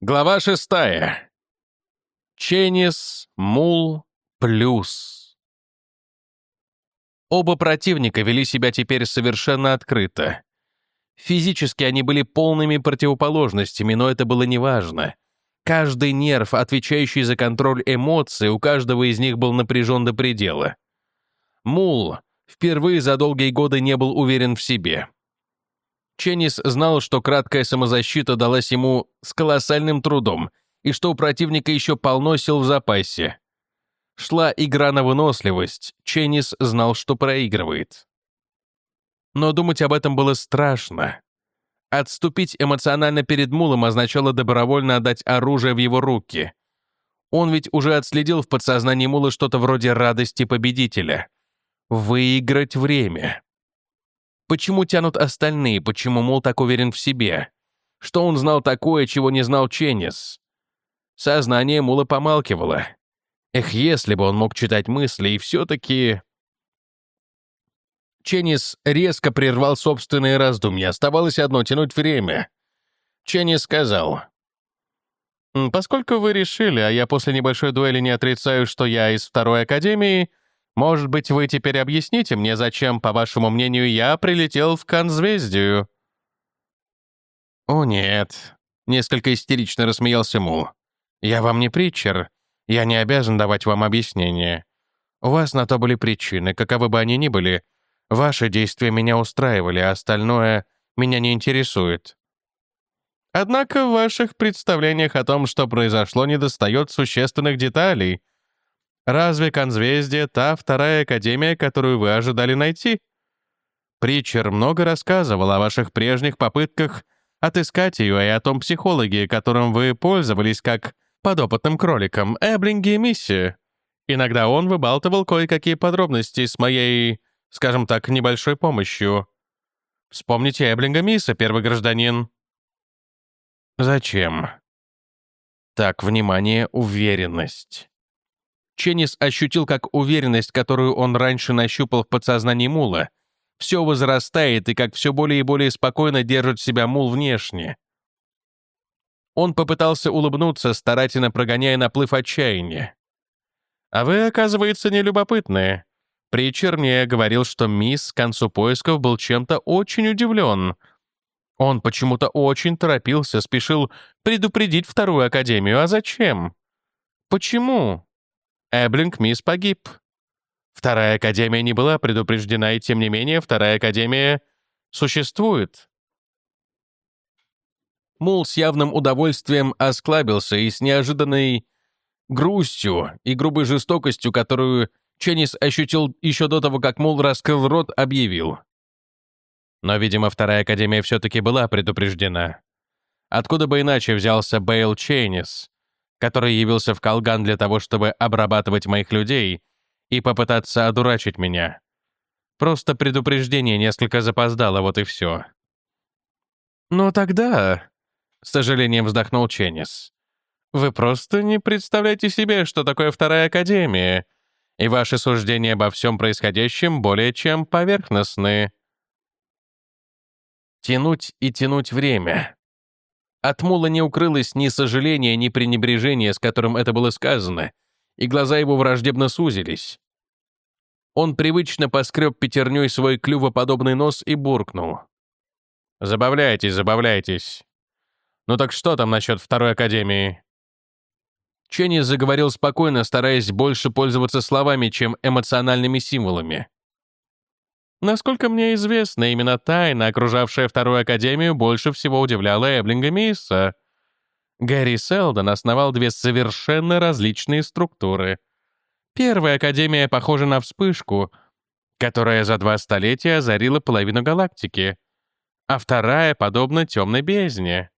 Глава шестая. Ченнис, Мул, Плюс. Оба противника вели себя теперь совершенно открыто. Физически они были полными противоположностями, но это было неважно. Каждый нерв, отвечающий за контроль эмоций, у каждого из них был напряжен до предела. Мул впервые за долгие годы не был уверен в себе. Ченнис знал, что краткая самозащита далась ему с колоссальным трудом и что у противника еще полно сил в запасе. Шла игра на выносливость, Ченнис знал, что проигрывает. Но думать об этом было страшно. Отступить эмоционально перед Мулом означало добровольно отдать оружие в его руки. Он ведь уже отследил в подсознании Мула что-то вроде радости победителя. Выиграть время. Почему тянут остальные? Почему Мул так уверен в себе? Что он знал такое, чего не знал Ченнис? Сознание Мула помалкивало. Эх, если бы он мог читать мысли, и все-таки... Ченнис резко прервал собственные раздумья. Оставалось одно — тянуть время. Ченнис сказал. «Поскольку вы решили, а я после небольшой дуэли не отрицаю, что я из второй академии, может быть, вы теперь объясните мне, зачем, по вашему мнению, я прилетел в Конзвездию?» «О, нет», — несколько истерично рассмеялся Мул. «Я вам не притчер. Я не обязан давать вам объяснение. У вас на то были причины, каковы бы они ни были. Ваши действия меня устраивали, а остальное меня не интересует». Однако в ваших представлениях о том, что произошло, недостает существенных деталей, Разве Конзвездие — та вторая академия, которую вы ожидали найти? Притчер много рассказывал о ваших прежних попытках отыскать ее и о том психологе, которым вы пользовались как подопытным кроликом, Эблинги и Мисси. Иногда он выбалтывал кое-какие подробности с моей, скажем так, небольшой помощью. Вспомните Эблинга Мисса, первый гражданин. Зачем? Так, внимание, уверенность. Ченнис ощутил, как уверенность, которую он раньше нащупал в подсознании Мула, все возрастает и как все более и более спокойно держит себя Мул внешне. Он попытался улыбнуться, старательно прогоняя наплыв отчаяния. «А вы, оказывается, нелюбопытные». Причернее говорил, что мисс к концу поисков был чем-то очень удивлен. Он почему-то очень торопился, спешил предупредить вторую академию. А зачем? Почему? Эблинг Мисс погиб. Вторая Академия не была предупреждена, и тем не менее Вторая Академия существует. Мул с явным удовольствием осклабился и с неожиданной грустью и грубой жестокостью, которую Ченнис ощутил еще до того, как Мул раскрыл рот, объявил. Но, видимо, Вторая Академия все-таки была предупреждена. Откуда бы иначе взялся Бейл Ченнис, который явился в Колган для того, чтобы обрабатывать моих людей и попытаться одурачить меня. Просто предупреждение несколько запоздало, вот и все. «Ну тогда...» — с сожалением вздохнул Ченнис. «Вы просто не представляете себе, что такое Вторая Академия, и ваши суждения обо всем происходящем более чем поверхностны». Тянуть и тянуть время. От Мула не укрылось ни сожаления, ни пренебрежения, с которым это было сказано, и глаза его враждебно сузились. Он привычно поскреб пятерней свой клювоподобный нос и буркнул. «Забавляйтесь, забавляйтесь. Ну так что там насчет второй академии?» Ченни заговорил спокойно, стараясь больше пользоваться словами, чем эмоциональными символами. Насколько мне известно, именно тайна, окружавшая Вторую Академию, больше всего удивляла Эблинга Мисса. Гэри Селдон основал две совершенно различные структуры. Первая Академия похожа на вспышку, которая за два столетия озарила половину галактики, а вторая подобна темной бездне.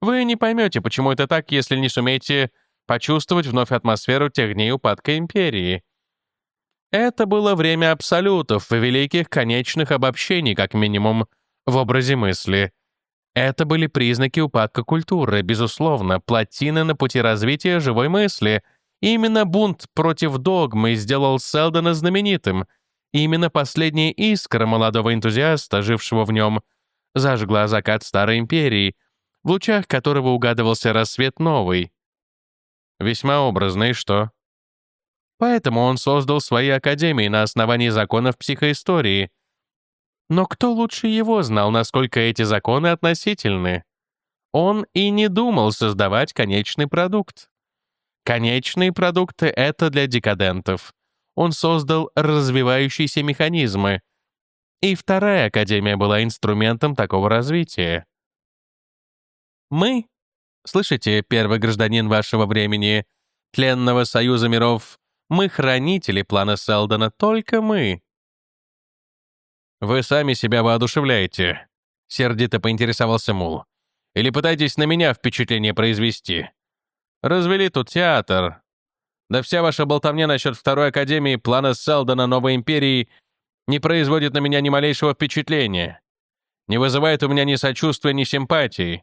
Вы не поймете, почему это так, если не сумеете почувствовать вновь атмосферу тех дней упадка Империи — это было время абсолютов и великих конечных обобщений, как минимум, в образе мысли. Это были признаки упадка культуры, безусловно, плотины на пути развития живой мысли. И именно бунт против догмы сделал Селдона знаменитым. И именно последняя искра молодого энтузиаста, жившего в нем, зажгла закат Старой Империи, в лучах которого угадывался рассвет новый. Весьма образный, что? Поэтому он создал свои академии на основании законов психоистории. Но кто лучше его знал, насколько эти законы относительны? Он и не думал создавать конечный продукт. Конечные продукты — это для декадентов. Он создал развивающиеся механизмы. И вторая академия была инструментом такого развития. Мы, слышите, первый гражданин вашего времени, тленного союза миров, мы хранители плана Селдона, только мы. Вы сами себя воодушевляете, сердито поинтересовался Мул. Или пытаетесь на меня впечатление произвести? Развели тут театр. Да вся ваша болтовня насчет второй академии плана Селдона Новой Империи не производит на меня ни малейшего впечатления. Не вызывает у меня ни сочувствия, ни симпатии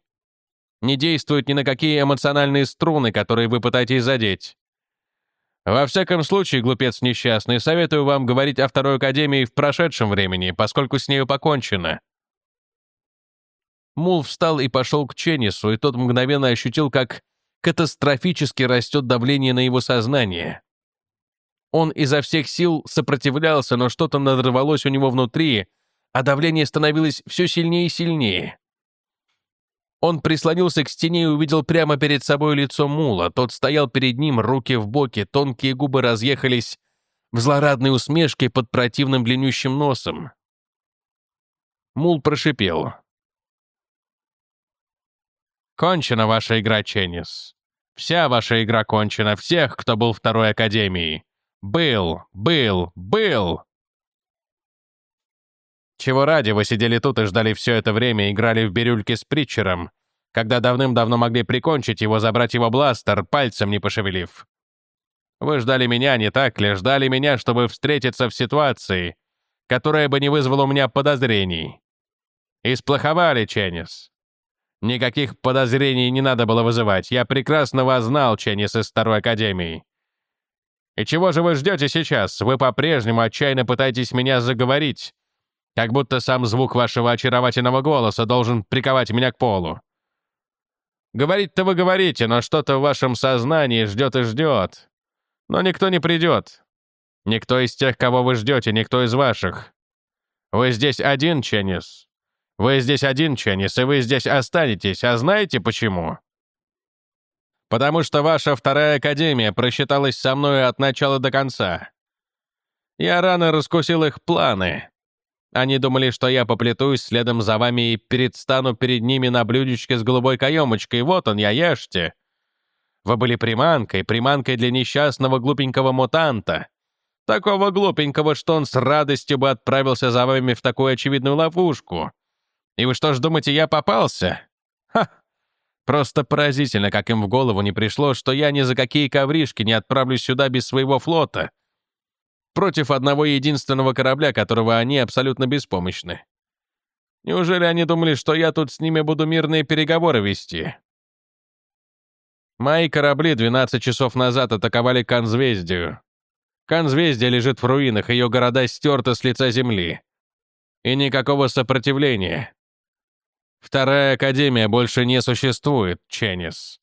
не действует ни на какие эмоциональные струны, которые вы пытаетесь задеть. Во всяком случае, глупец несчастный, советую вам говорить о Второй Академии в прошедшем времени, поскольку с нею покончено». Мул встал и пошел к Ченнису, и тот мгновенно ощутил, как катастрофически растет давление на его сознание. Он изо всех сил сопротивлялся, но что-то надрывалось у него внутри, а давление становилось все сильнее и сильнее. Он прислонился к стене и увидел прямо перед собой лицо мула. Тот стоял перед ним, руки в боки, тонкие губы разъехались в злорадной усмешке под противным длиннющим носом. Мул прошипел. «Кончена ваша игра, Ченнис. Вся ваша игра кончена, всех, кто был второй академии. Был, был, был!» Чего ради вы сидели тут и ждали все это время, играли в бирюльки с Притчером, когда давным-давно могли прикончить его, забрать его бластер, пальцем не пошевелив? Вы ждали меня, не так ли? Ждали меня, чтобы встретиться в ситуации, которая бы не вызвала у меня подозрений. И сплоховали, Ченнис. Никаких подозрений не надо было вызывать. Я прекрасно вас знал, Ченнис из Второй Академии. И чего же вы ждете сейчас? Вы по-прежнему отчаянно пытаетесь меня заговорить, как будто сам звук вашего очаровательного голоса должен приковать меня к полу. Говорить-то вы говорите, но что-то в вашем сознании ждет и ждет. Но никто не придет. Никто из тех, кого вы ждете, никто из ваших. Вы здесь один, Ченнис. Вы здесь один, Ченнис, и вы здесь останетесь. А знаете почему? Потому что ваша вторая академия просчиталась со мной от начала до конца. Я рано раскусил их планы. Они думали, что я поплетусь следом за вами и предстану перед ними на блюдечке с голубой каемочкой. Вот он, я ешьте. Вы были приманкой, приманкой для несчастного глупенького мутанта. Такого глупенького, что он с радостью бы отправился за вами в такую очевидную ловушку. И вы что ж думаете, я попался? Ха! Просто поразительно, как им в голову не пришло, что я ни за какие ковришки не отправлюсь сюда без своего флота против одного единственного корабля, которого они абсолютно беспомощны. Неужели они думали, что я тут с ними буду мирные переговоры вести? Мои корабли 12 часов назад атаковали Конзвездию. Конзвездие лежит в руинах, ее города стерты с лица земли. И никакого сопротивления. Вторая Академия больше не существует, Ченнис.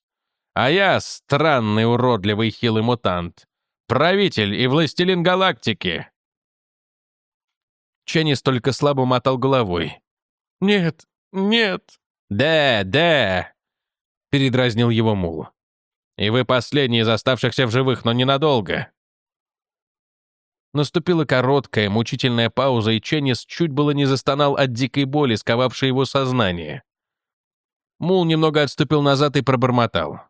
А я странный, уродливый, хилый мутант. Правитель и властелин галактики!» Ченнис только слабо мотал головой. «Нет, нет!» «Да, да!» — передразнил его мул. «И вы последний из оставшихся в живых, но ненадолго!» Наступила короткая, мучительная пауза, и Ченнис чуть было не застонал от дикой боли, сковавшей его сознание. Мул немного отступил назад и пробормотал.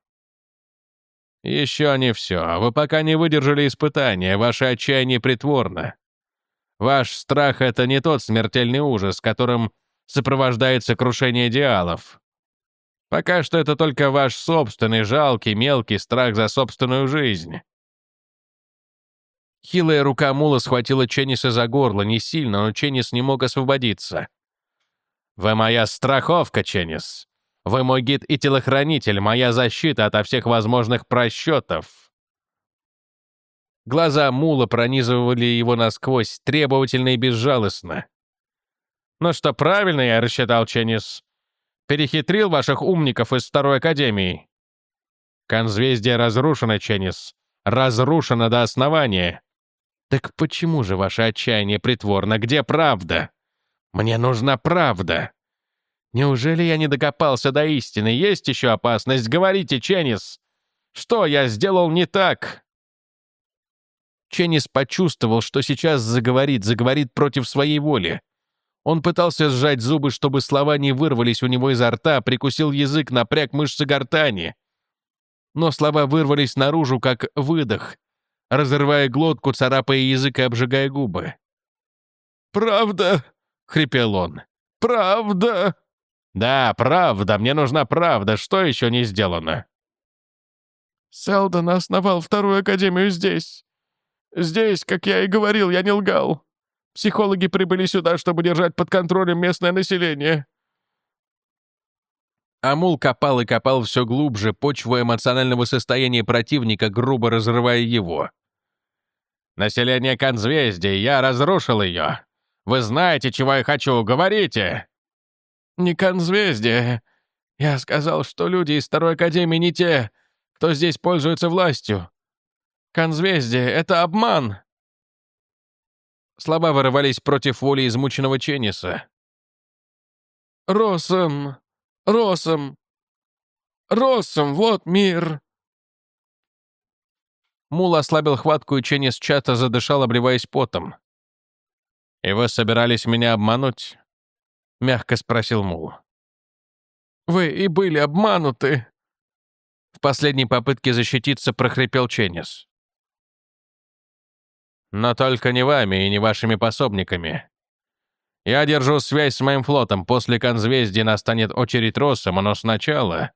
«Еще не все. Вы пока не выдержали испытания, ваше отчаяние притворно. Ваш страх — это не тот смертельный ужас, которым сопровождается крушение идеалов. Пока что это только ваш собственный жалкий, мелкий страх за собственную жизнь». Хилая рука Мула схватила Ченниса за горло, не сильно, но Ченнис не мог освободиться. «Вы моя страховка, Ченнис. Вы мой гид и телохранитель, моя защита ото всех возможных просчетов». Глаза Мула пронизывали его насквозь, требовательно и безжалостно. «Ну что, правильно я рассчитал, Ченнис? Перехитрил ваших умников из Второй Академии. Конзвездие разрушено, Ченнис. Разрушено до основания. Так почему же ваше отчаяние притворно? Где правда? Мне нужна правда. Неужели я не докопался до истины? Есть еще опасность? Говорите, Ченнис. Что я сделал не так? Ченнис почувствовал, что сейчас заговорит, заговорит против своей воли. Он пытался сжать зубы, чтобы слова не вырвались у него изо рта, прикусил язык, напряг мышцы гортани. Но слова вырвались наружу, как выдох, разрывая глотку, царапая язык и обжигая губы. «Правда?» — хрипел он. «Правда?» «Да, правда, мне нужна правда. Что еще не сделано?» «Селдон основал вторую академию здесь. Здесь, как я и говорил, я не лгал. Психологи прибыли сюда, чтобы держать под контролем местное население». Амул копал и копал все глубже, почву эмоционального состояния противника, грубо разрывая его. «Население Конзвездия, я разрушил ее. Вы знаете, чего я хочу, говорите!» «Не Конзвездие. Я сказал, что люди из Второй Академии не те, кто здесь пользуется властью. Конзвездие — это обман!» Слова вырывались против воли измученного Ченниса. «Росом! Росом! Росом! Вот мир!» Мул ослабил хватку, и Ченнис чато задышал, обливаясь потом. «И вы собирались меня обмануть?» — мягко спросил Мул. «Вы и были обмануты!» В последней попытке защититься прохрипел Ченнис. Но только не вами и не вашими пособниками. Я держу связь с моим флотом. После конзвездия настанет очередь Россома, но сначала...»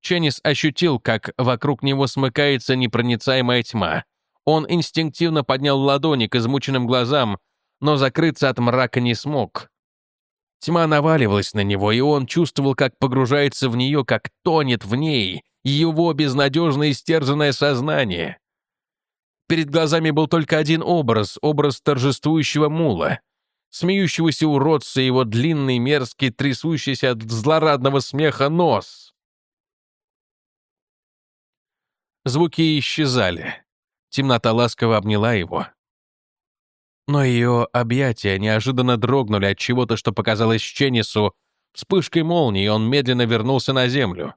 Ченнис ощутил, как вокруг него смыкается непроницаемая тьма. Он инстинктивно поднял ладони к измученным глазам, но закрыться от мрака не смог. Тьма наваливалась на него, и он чувствовал, как погружается в нее, как тонет в ней его безнадежно истерзанное сознание. Перед глазами был только один образ, образ торжествующего мула. Смеющегося уродца его длинный, мерзкий, трясущийся от злорадного смеха нос. Звуки исчезали. Темнота ласково обняла его. Но ее объятия неожиданно дрогнули от чего-то, что показалось Ченнису вспышкой молнии, он медленно вернулся на землю.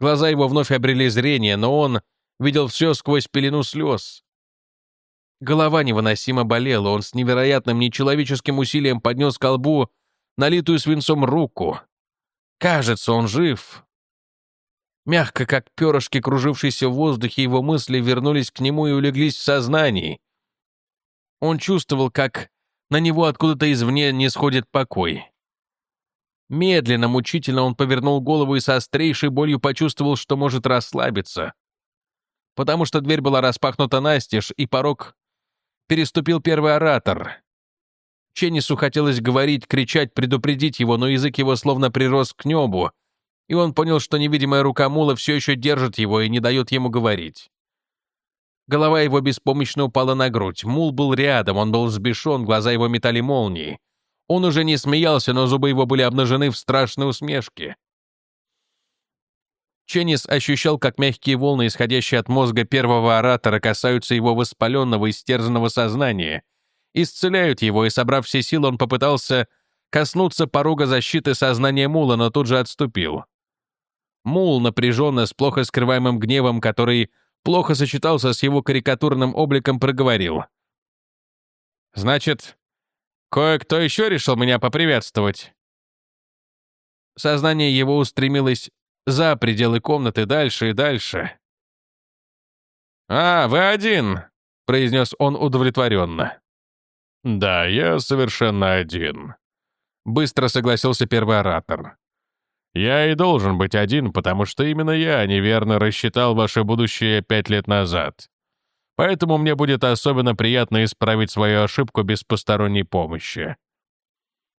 Глаза его вновь обрели зрение, но он видел все сквозь пелену слез. Голова невыносимо болела, он с невероятным нечеловеческим усилием поднес к колбу налитую свинцом руку. Кажется, он жив. Мягко, как перышки, кружившиеся в воздухе, его мысли вернулись к нему и улеглись в сознании. Он чувствовал, как на него откуда-то извне не сходит покой. Медленно, мучительно он повернул голову и со острейшей болью почувствовал, что может расслабиться потому что дверь была распахнута настежь, и порог переступил первый оратор. Ченнису хотелось говорить, кричать, предупредить его, но язык его словно прирос к небу, и он понял, что невидимая рука Мула все еще держит его и не дает ему говорить. Голова его беспомощно упала на грудь. Мул был рядом, он был взбешен, глаза его метали молнии. Он уже не смеялся, но зубы его были обнажены в страшной усмешке. Ченнис ощущал, как мягкие волны, исходящие от мозга первого оратора, касаются его воспаленного, истерзанного сознания, исцеляют его, и, собрав все силы, он попытался коснуться порога защиты сознания Мула, но тут же отступил. Мул, напряженно, с плохо скрываемым гневом, который плохо сочетался с его карикатурным обликом, проговорил. «Значит, кое-кто еще решил меня поприветствовать?» Сознание его устремилось за пределы комнаты дальше и дальше. «А, вы один!» — произнес он удовлетворенно. «Да, я совершенно один», — быстро согласился первый оратор. «Я и должен быть один, потому что именно я неверно рассчитал ваше будущее пять лет назад. Поэтому мне будет особенно приятно исправить свою ошибку без посторонней помощи.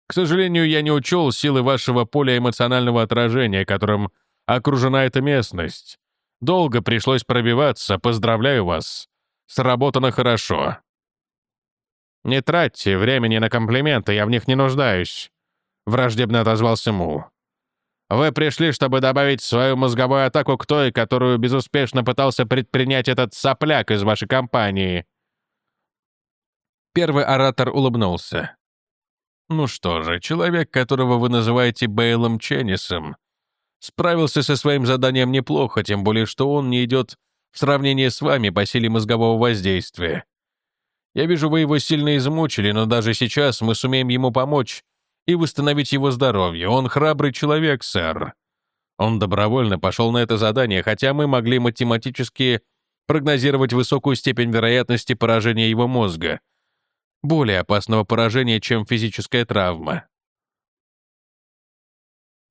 К сожалению, я не учел силы вашего поля эмоционального отражения, которым окружена эта местность. Долго пришлось пробиваться, поздравляю вас. Сработано хорошо. Не тратьте времени на комплименты, я в них не нуждаюсь. — враждебно отозвался Мул. «Вы пришли, чтобы добавить свою мозговую атаку к той, которую безуспешно пытался предпринять этот сопляк из вашей компании». Первый оратор улыбнулся. «Ну что же, человек, которого вы называете Бейлом Ченнисом, справился со своим заданием неплохо, тем более что он не идет в сравнении с вами по силе мозгового воздействия. Я вижу, вы его сильно измучили, но даже сейчас мы сумеем ему помочь и восстановить его здоровье. Он храбрый человек, сэр. Он добровольно пошел на это задание, хотя мы могли математически прогнозировать высокую степень вероятности поражения его мозга. Более опасного поражения, чем физическая травма.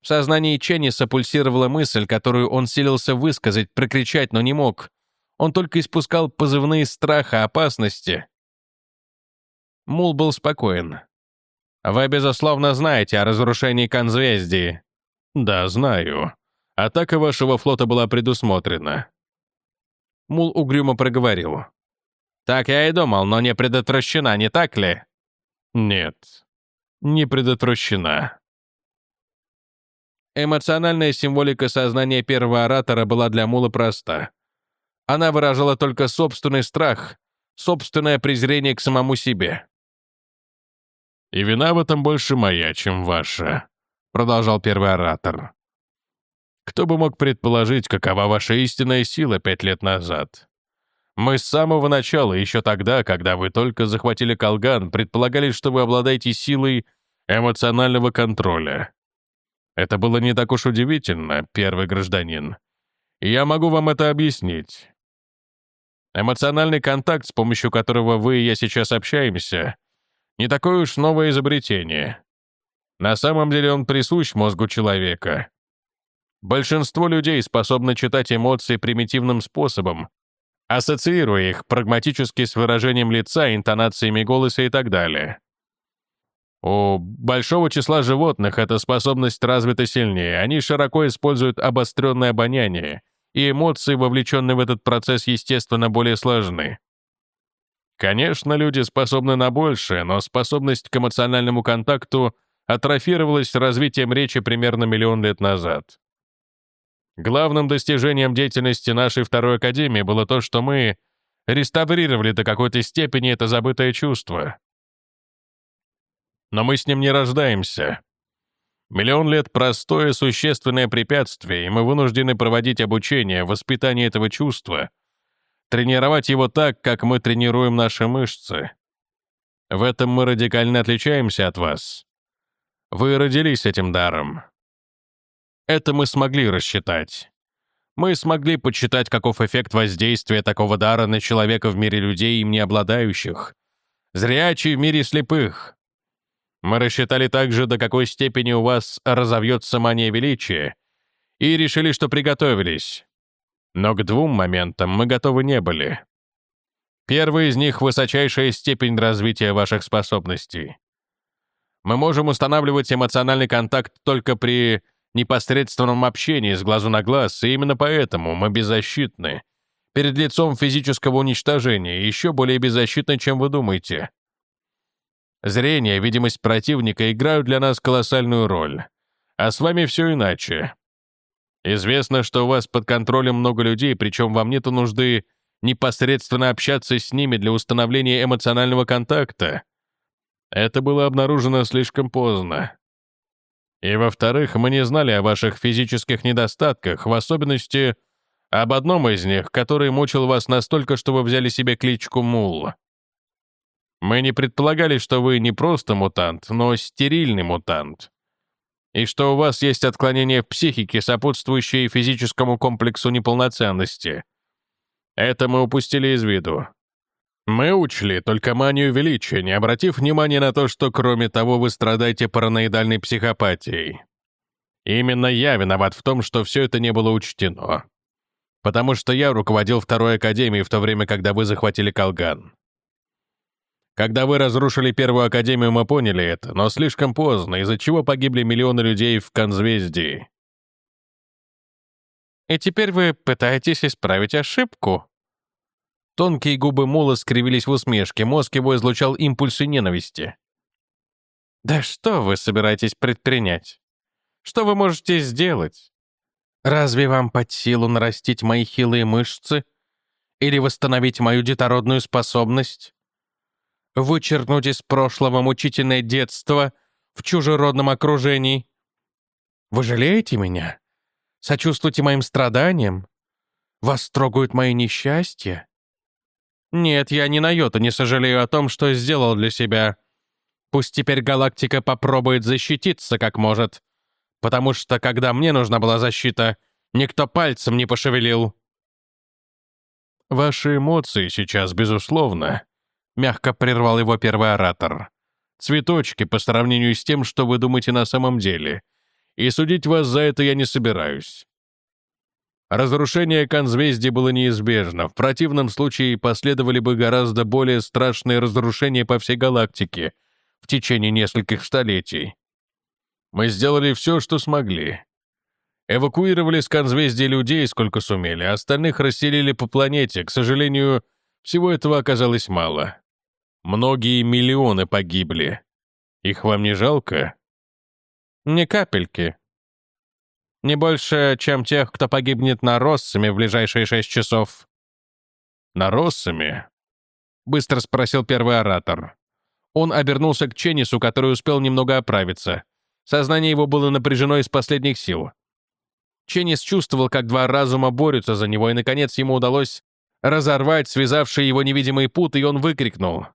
В сознании Ченниса пульсировала мысль, которую он силился высказать, прокричать, но не мог. Он только испускал позывные страха, опасности. Мул был спокоен. «Вы, безусловно, знаете о разрушении Конзвездии». «Да, знаю. Атака вашего флота была предусмотрена». Мул угрюмо проговорил. «Так я и думал, но не предотвращена, не так ли?» «Нет, не предотвращена». Эмоциональная символика сознания первого оратора была для Мула проста. Она выражала только собственный страх, собственное презрение к самому себе. «И вина в этом больше моя, чем ваша», — продолжал первый оратор. «Кто бы мог предположить, какова ваша истинная сила пять лет назад? Мы с самого начала, еще тогда, когда вы только захватили Колган, предполагали, что вы обладаете силой эмоционального контроля. Это было не так уж удивительно, первый гражданин. Я могу вам это объяснить. Эмоциональный контакт, с помощью которого вы и я сейчас общаемся, не такое уж новое изобретение. На самом деле он присущ мозгу человека. Большинство людей способны читать эмоции примитивным способом, ассоциируя их прагматически с выражением лица, интонациями голоса и так далее. У большого числа животных эта способность развита сильнее. Они широко используют обостренное обоняние, и эмоции, вовлеченные в этот процесс, естественно, более сложны. Конечно, люди способны на большее, но способность к эмоциональному контакту атрофировалась развитием речи примерно миллион лет назад. Главным достижением деятельности нашей второй академии было то, что мы реставрировали до какой-то степени это забытое чувство но мы с ним не рождаемся. Миллион лет — простое существенное препятствие, и мы вынуждены проводить обучение, воспитание этого чувства, тренировать его так, как мы тренируем наши мышцы. В этом мы радикально отличаемся от вас. Вы родились этим даром. Это мы смогли рассчитать. Мы смогли подсчитать, каков эффект воздействия такого дара на человека в мире людей, им не обладающих. Зрячий в мире слепых. Мы рассчитали также, до какой степени у вас разовьется мания величия, и решили, что приготовились. Но к двум моментам мы готовы не были. Первый из них — высочайшая степень развития ваших способностей. Мы можем устанавливать эмоциональный контакт только при непосредственном общении с глазу на глаз, и именно поэтому мы беззащитны. Перед лицом физического уничтожения, еще более беззащитны, чем вы думаете. Зрение, видимость противника играют для нас колоссальную роль. А с вами все иначе. Известно, что у вас под контролем много людей, причем вам нет нужды непосредственно общаться с ними для установления эмоционального контакта. Это было обнаружено слишком поздно. И во-вторых, мы не знали о ваших физических недостатках, в особенности об одном из них, который мучил вас настолько, что вы взяли себе кличку Мул. Мы не предполагали, что вы не просто мутант, но стерильный мутант. И что у вас есть отклонение в психике, сопутствующее физическому комплексу неполноценности. Это мы упустили из виду. Мы учли только манию величия, не обратив внимания на то, что кроме того вы страдаете параноидальной психопатией. Именно я виноват в том, что все это не было учтено. Потому что я руководил второй академией в то время, когда вы захватили Колган. Когда вы разрушили Первую Академию, мы поняли это, но слишком поздно, из-за чего погибли миллионы людей в Конзвездии. И теперь вы пытаетесь исправить ошибку. Тонкие губы Мула скривились в усмешке, мозг его излучал импульсы ненависти. Да что вы собираетесь предпринять? Что вы можете сделать? Разве вам под силу нарастить мои хилые мышцы или восстановить мою детородную способность? Вычеркнуть из прошлого мучительное детство в чужеродном окружении? Вы жалеете меня? Сочувствуете моим страданиям? Вас трогают мои несчастья? Нет, я ни на йоту не сожалею о том, что сделал для себя. Пусть теперь галактика попробует защититься как может, потому что, когда мне нужна была защита, никто пальцем не пошевелил. «Ваши эмоции сейчас, безусловно», — мягко прервал его первый оратор. «Цветочки по сравнению с тем, что вы думаете на самом деле. И судить вас за это я не собираюсь. Разрушение конзвездий было неизбежно. В противном случае последовали бы гораздо более страшные разрушения по всей галактике в течение нескольких столетий. Мы сделали все, что смогли. Эвакуировали с конзвездия людей, сколько сумели, остальных расселили по планете. К сожалению, всего этого оказалось мало. Многие миллионы погибли. Их вам не жалко? Ни капельки. Не больше, чем тех, кто погибнет на Россами в ближайшие шесть часов. На Россами? Быстро спросил первый оратор. Он обернулся к Ченнису, который успел немного оправиться. Сознание его было напряжено из последних сил. Ченнис чувствовал, как два разума борются за него, и, наконец, ему удалось разорвать связавшие его невидимые путы, и он выкрикнул.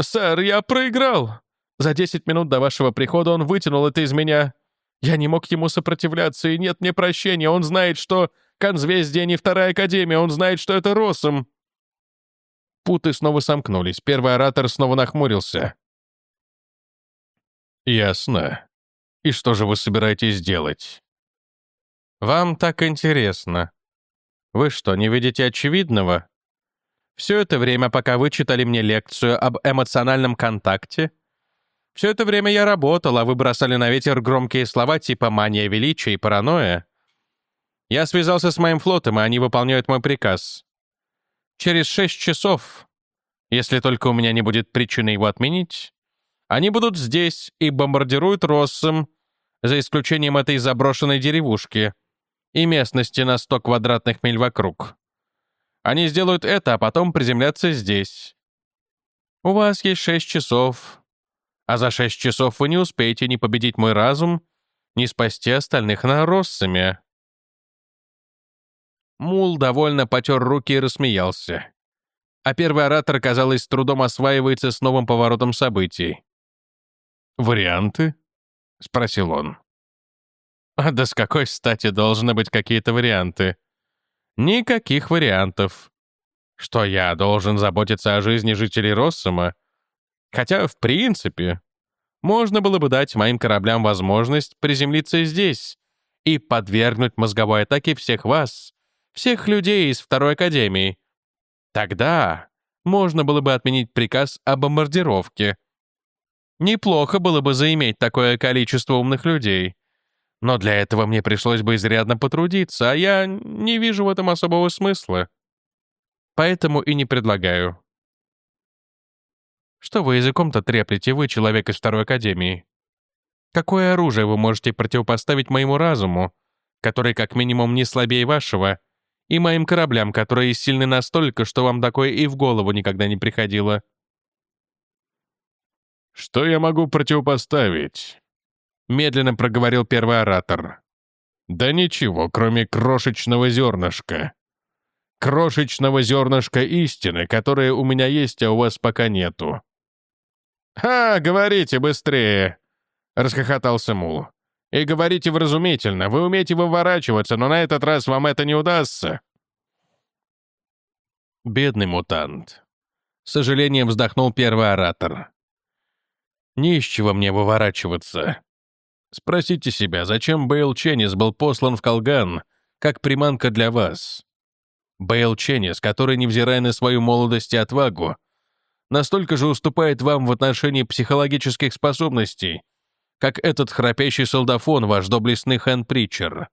«Сэр, я проиграл! За десять минут до вашего прихода он вытянул это из меня. Я не мог ему сопротивляться, и нет мне прощения. Он знает, что Конзвездие не вторая академия, он знает, что это Росом». Путы снова сомкнулись. Первый оратор снова нахмурился. «Ясно. И что же вы собираетесь делать?» «Вам так интересно. Вы что, не видите очевидного? Все это время, пока вы читали мне лекцию об эмоциональном контакте, все это время я работал, а вы бросали на ветер громкие слова типа «мания величия» и «паранойя». Я связался с моим флотом, и они выполняют мой приказ. Через шесть часов, если только у меня не будет причины его отменить, они будут здесь и бомбардируют Россом, за исключением этой заброшенной деревушки и местности на 100 квадратных миль вокруг. Они сделают это, а потом приземлятся здесь. У вас есть шесть часов, а за шесть часов вы не успеете ни победить мой разум, ни спасти остальных на Россами». Мул довольно потер руки и рассмеялся. А первый оратор, казалось, с трудом осваивается с новым поворотом событий. «Варианты?» — спросил он. «А да с какой стати должны быть какие-то варианты?» «Никаких вариантов. Что я должен заботиться о жизни жителей Россома? Хотя, в принципе, можно было бы дать моим кораблям возможность приземлиться здесь и подвергнуть мозговой атаке всех вас, всех людей из Второй Академии. Тогда можно было бы отменить приказ о бомбардировке. Неплохо было бы заиметь такое количество умных людей. Но для этого мне пришлось бы изрядно потрудиться, а я не вижу в этом особого смысла. Поэтому и не предлагаю. Что вы языком-то треплете, вы, человек из Второй Академии? Какое оружие вы можете противопоставить моему разуму, который как минимум не слабее вашего, и моим кораблям, которые сильны настолько, что вам такое и в голову никогда не приходило?» «Что я могу противопоставить?» Медленно проговорил первый оратор. «Да ничего, кроме крошечного зернышка. Крошечного зернышка истины, которое у меня есть, а у вас пока нету. «Ха, говорите быстрее!» — расхохотался Мул. «И говорите вразумительно. Вы умеете выворачиваться, но на этот раз вам это не удастся». Бедный мутант. С сожалением вздохнул первый оратор. «Не из чего мне выворачиваться. Спросите себя, зачем Бейл Ченнис был послан в Колган, как приманка для вас? Бейл Ченнис, который, невзирая на свою молодость и отвагу, настолько же уступает вам в отношении психологических способностей, как этот храпящий солдафон, ваш доблестный Хэн Притчер.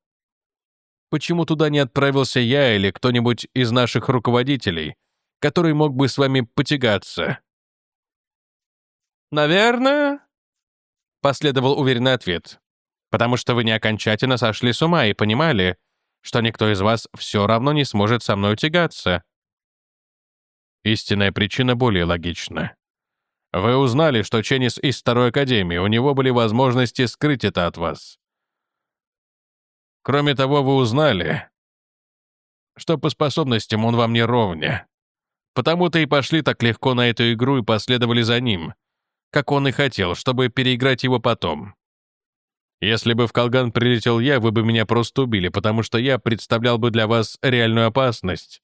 Почему туда не отправился я или кто-нибудь из наших руководителей, который мог бы с вами потягаться? Наверное, — последовал уверенный ответ. «Потому что вы не окончательно сошли с ума и понимали, что никто из вас все равно не сможет со мной утягаться». Истинная причина более логична. Вы узнали, что Ченнис из Второй Академии, у него были возможности скрыть это от вас. Кроме того, вы узнали, что по способностям он вам не ровня. Потому-то и пошли так легко на эту игру и последовали за ним, как он и хотел, чтобы переиграть его потом. Если бы в Колган прилетел я, вы бы меня просто убили, потому что я представлял бы для вас реальную опасность.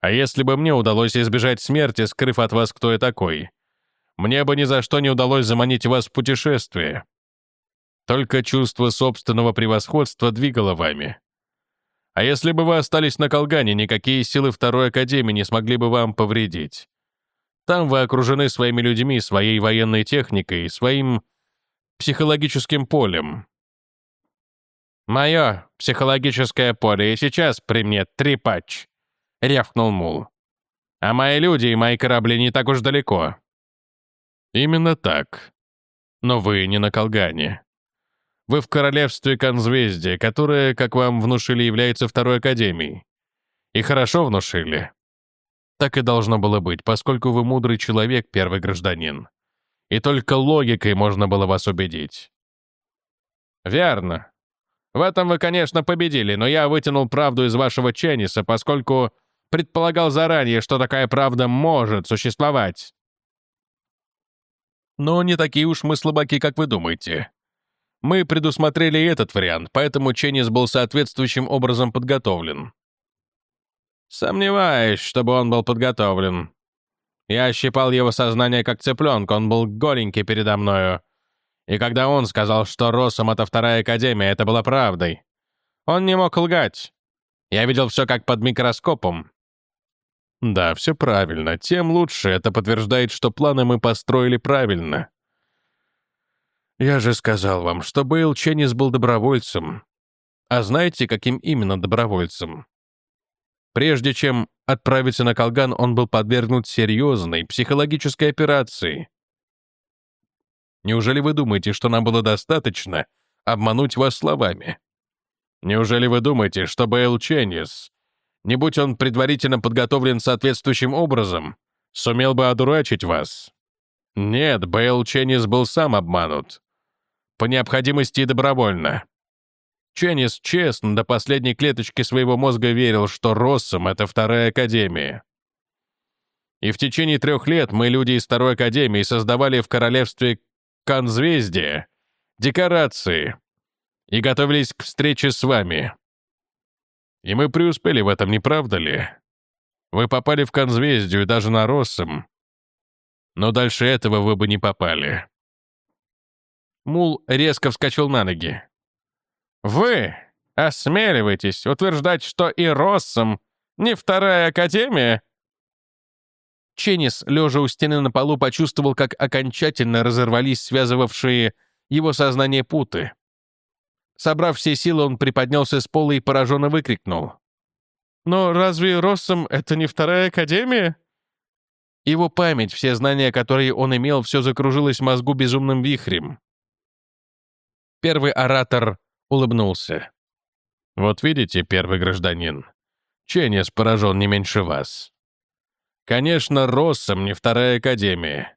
А если бы мне удалось избежать смерти, скрыв от вас, кто я такой, мне бы ни за что не удалось заманить вас в путешествие. Только чувство собственного превосходства двигало вами. А если бы вы остались на Колгане, никакие силы Второй Академии не смогли бы вам повредить. Там вы окружены своими людьми, своей военной техникой, своим психологическим полем. «Мое психологическое поле и сейчас при мне трепач», — рявкнул Мул. «А мои люди и мои корабли не так уж далеко». «Именно так. Но вы не на Колгане. Вы в королевстве Конзвездия, которое, как вам внушили, является второй академией. И хорошо внушили. Так и должно было быть, поскольку вы мудрый человек, первый гражданин. И только логикой можно было вас убедить. Верно. В этом вы, конечно, победили, но я вытянул правду из вашего Ченниса, поскольку предполагал заранее, что такая правда может существовать. Но не такие уж мы слабаки, как вы думаете. Мы предусмотрели этот вариант, поэтому Ченнис был соответствующим образом подготовлен. Сомневаюсь, чтобы он был подготовлен. Я щипал его сознание как цыпленка, он был голенький передо мною. И когда он сказал, что Росом — это вторая академия, это было правдой. Он не мог лгать. Я видел все как под микроскопом. Да, все правильно. Тем лучше. Это подтверждает, что планы мы построили правильно. Я же сказал вам, что Бейл Ченнис был добровольцем. А знаете, каким именно добровольцем? Прежде чем отправиться на Колган, он был подвергнут серьезной психологической операции. Неужели вы думаете, что нам было достаточно обмануть вас словами? Неужели вы думаете, что Бейл Ченнис, не будь он предварительно подготовлен соответствующим образом, сумел бы одурачить вас? Нет, Бейл Ченнис был сам обманут. По необходимости и добровольно. Ченнис честно до последней клеточки своего мозга верил, что Россом — это вторая академия. И в течение трех лет мы, люди из второй академии, создавали в королевстве Конзвездие декорации и готовились к встрече с вами. И мы преуспели в этом, не правда ли? Вы попали в Конзвездию даже на Россом. Но дальше этого вы бы не попали. Мул резко вскочил на ноги. «Вы осмеливаетесь утверждать, что и Россом не вторая академия?» Ченнис, лежа у стены на полу, почувствовал, как окончательно разорвались связывавшие его сознание путы. Собрав все силы, он приподнялся с пола и пораженно выкрикнул. «Но разве Россом — это не вторая академия?» Его память, все знания, которые он имел, все закружилось в мозгу безумным вихрем. Первый оратор улыбнулся. «Вот видите, первый гражданин, Ченнис поражен не меньше вас. Конечно, Россом не вторая академия.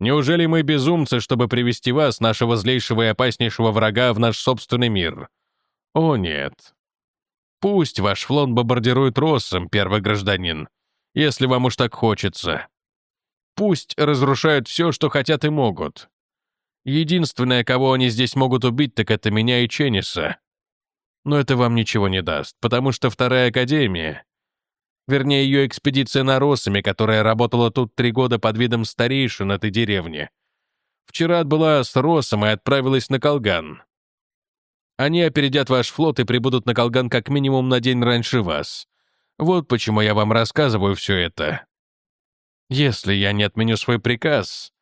Неужели мы безумцы, чтобы привести вас, нашего злейшего и опаснейшего врага, в наш собственный мир? О, нет. Пусть ваш флон бомбардирует Россом, первый гражданин, если вам уж так хочется. Пусть разрушают все, что хотят и могут. Единственное, кого они здесь могут убить, так это меня и Ченниса. Но это вам ничего не даст, потому что вторая академия, вернее, ее экспедиция на Росами, которая работала тут три года под видом старейшин этой деревни, вчера отбыла с Росом и отправилась на Колган. Они опередят ваш флот и прибудут на Колган как минимум на день раньше вас. Вот почему я вам рассказываю все это. Если я не отменю свой приказ,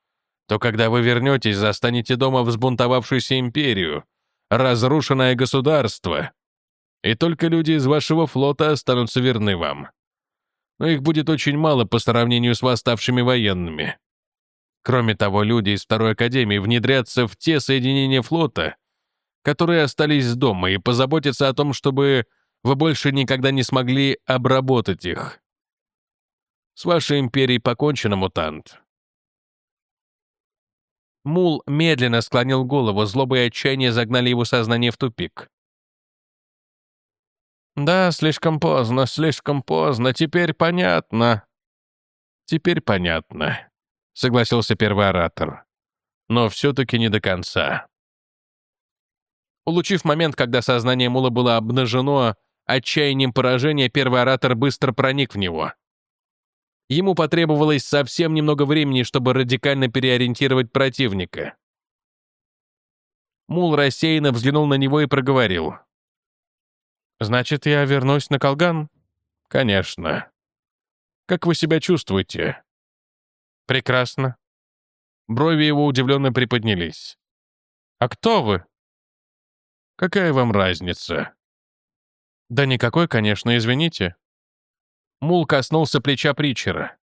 то когда вы вернетесь, застанете дома взбунтовавшуюся империю, разрушенное государство, и только люди из вашего флота останутся верны вам. Но их будет очень мало по сравнению с восставшими военными. Кроме того, люди из Второй Академии внедрятся в те соединения флота, которые остались дома, и позаботятся о том, чтобы вы больше никогда не смогли обработать их. С вашей империей покончено, мутант. Мул медленно склонил голову, злоба и отчаяние загнали его сознание в тупик. «Да, слишком поздно, слишком поздно, теперь понятно». «Теперь понятно», — согласился первый оратор. «Но все-таки не до конца». Улучив момент, когда сознание Мула было обнажено отчаянием поражения, первый оратор быстро проник в него. Ему потребовалось совсем немного времени, чтобы радикально переориентировать противника. Мул рассеянно взглянул на него и проговорил. «Значит, я вернусь на Колган?» «Конечно. Как вы себя чувствуете?» «Прекрасно». Брови его удивленно приподнялись. «А кто вы?» «Какая вам разница?» «Да никакой, конечно, извините». Мул коснулся плеча Притчера.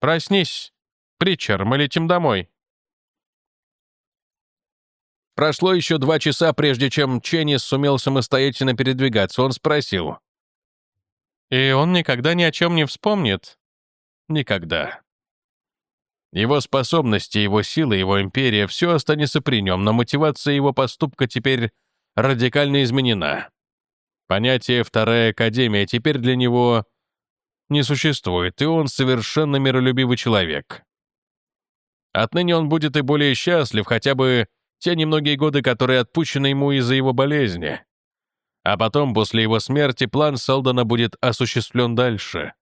«Проснись, Притчер, мы летим домой». Прошло еще два часа, прежде чем Ченнис сумел самостоятельно передвигаться. Он спросил. «И он никогда ни о чем не вспомнит?» «Никогда». Его способности, его силы, его империя — все останется при нем, но мотивация его поступка теперь радикально изменена. Понятие «вторая академия» теперь для него не существует, и он совершенно миролюбивый человек. Отныне он будет и более счастлив хотя бы те немногие годы, которые отпущены ему из-за его болезни. А потом, после его смерти, план Селдона будет осуществлен дальше.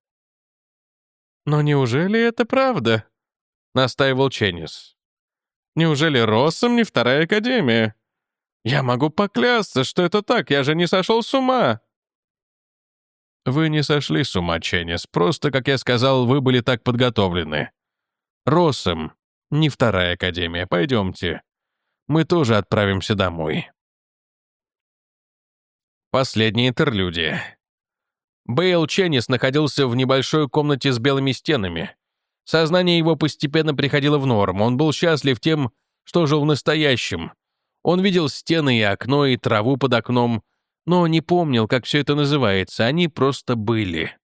«Но неужели это правда?» — настаивал Ченнис. «Неужели Россом не вторая академия? Я могу поклясться, что это так, я же не сошел с ума!» Вы не сошли с ума, Ченнис. Просто, как я сказал, вы были так подготовлены. Россом, не вторая академия. Пойдемте. Мы тоже отправимся домой. Последняя интерлюдия. Бейл Ченнис находился в небольшой комнате с белыми стенами. Сознание его постепенно приходило в норму. Он был счастлив тем, что жил в настоящем. Он видел стены и окно, и траву под окном, но не помнил, как все это называется, они просто были.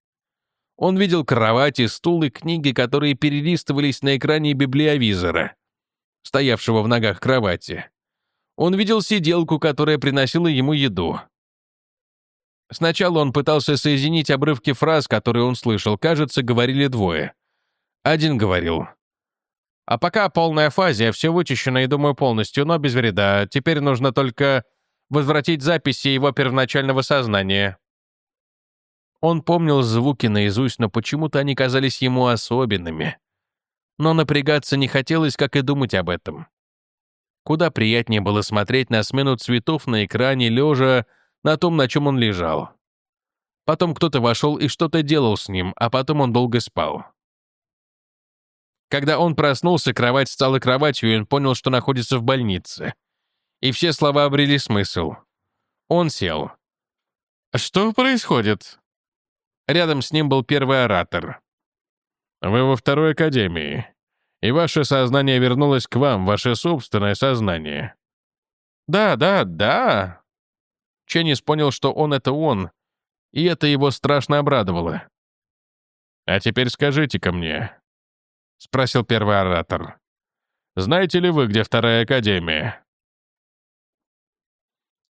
Он видел кровати, стул книги, которые перелистывались на экране библиовизора, стоявшего в ногах кровати. Он видел сиделку, которая приносила ему еду. Сначала он пытался соединить обрывки фраз, которые он слышал. Кажется, говорили двое. Один говорил. «А пока полная фазия, все вычищено и, думаю, полностью, но без вреда. Теперь нужно только возвратить записи его первоначального сознания. Он помнил звуки наизусть, но почему-то они казались ему особенными. Но напрягаться не хотелось, как и думать об этом. Куда приятнее было смотреть на смену цветов на экране, лежа на том, на чем он лежал. Потом кто-то вошел и что-то делал с ним, а потом он долго спал. Когда он проснулся, кровать стала кроватью, и он понял, что находится в больнице и все слова обрели смысл. Он сел. «Что происходит?» Рядом с ним был первый оратор. «Вы во второй академии, и ваше сознание вернулось к вам, ваше собственное сознание». «Да, да, да». Ченнис понял, что он — это он, и это его страшно обрадовало. «А теперь скажите-ка мне», — спросил первый оратор, «знаете ли вы, где вторая академия?»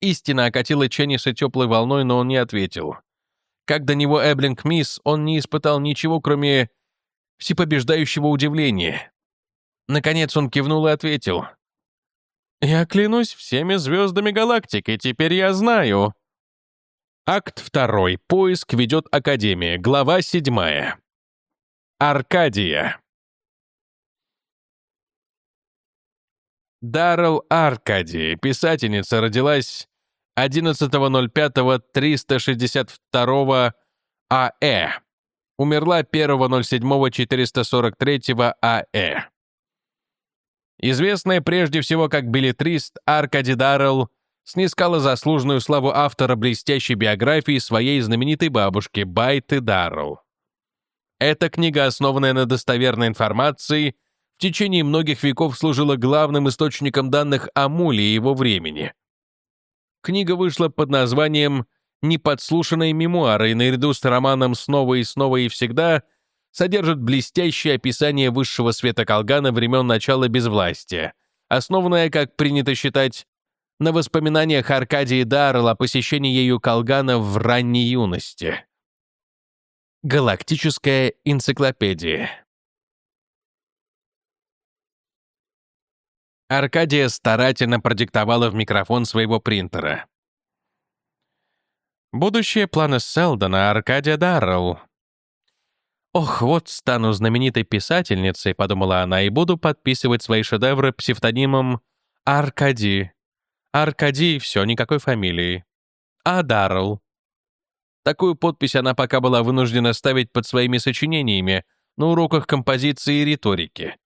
Истина окатила Ченниса теплой волной, но он не ответил. Как до него Эблинг Мисс, он не испытал ничего, кроме всепобеждающего удивления. Наконец он кивнул и ответил. «Я клянусь всеми звездами галактики, теперь я знаю». Акт второй. Поиск ведет Академия. Глава седьмая. Аркадия. Даррелл Аркадия, писательница, родилась 11.05.362 АЭ. Умерла 1.07.443 АЭ. Известная прежде всего как билетрист Аркади Даррелл снискала заслуженную славу автора блестящей биографии своей знаменитой бабушки Байты Даррелл. Эта книга, основанная на достоверной информации, в течение многих веков служила главным источником данных о Муле и его времени. Книга вышла под названием «Неподслушанные мемуары» и наряду с романом «Снова и снова и всегда» содержит блестящее описание высшего света Колгана времен начала безвластия, основанное, как принято считать, на воспоминаниях Аркадии Даррелл о посещении ею Колгана в ранней юности. Галактическая энциклопедия. Аркадия старательно продиктовала в микрофон своего принтера. Будущее планы Селдона Аркадия Даррелл. «Ох, вот стану знаменитой писательницей», — подумала она, «и буду подписывать свои шедевры псевдонимом Аркади. Аркадий, все, никакой фамилии. А Даррелл. Такую подпись она пока была вынуждена ставить под своими сочинениями на уроках композиции и риторики.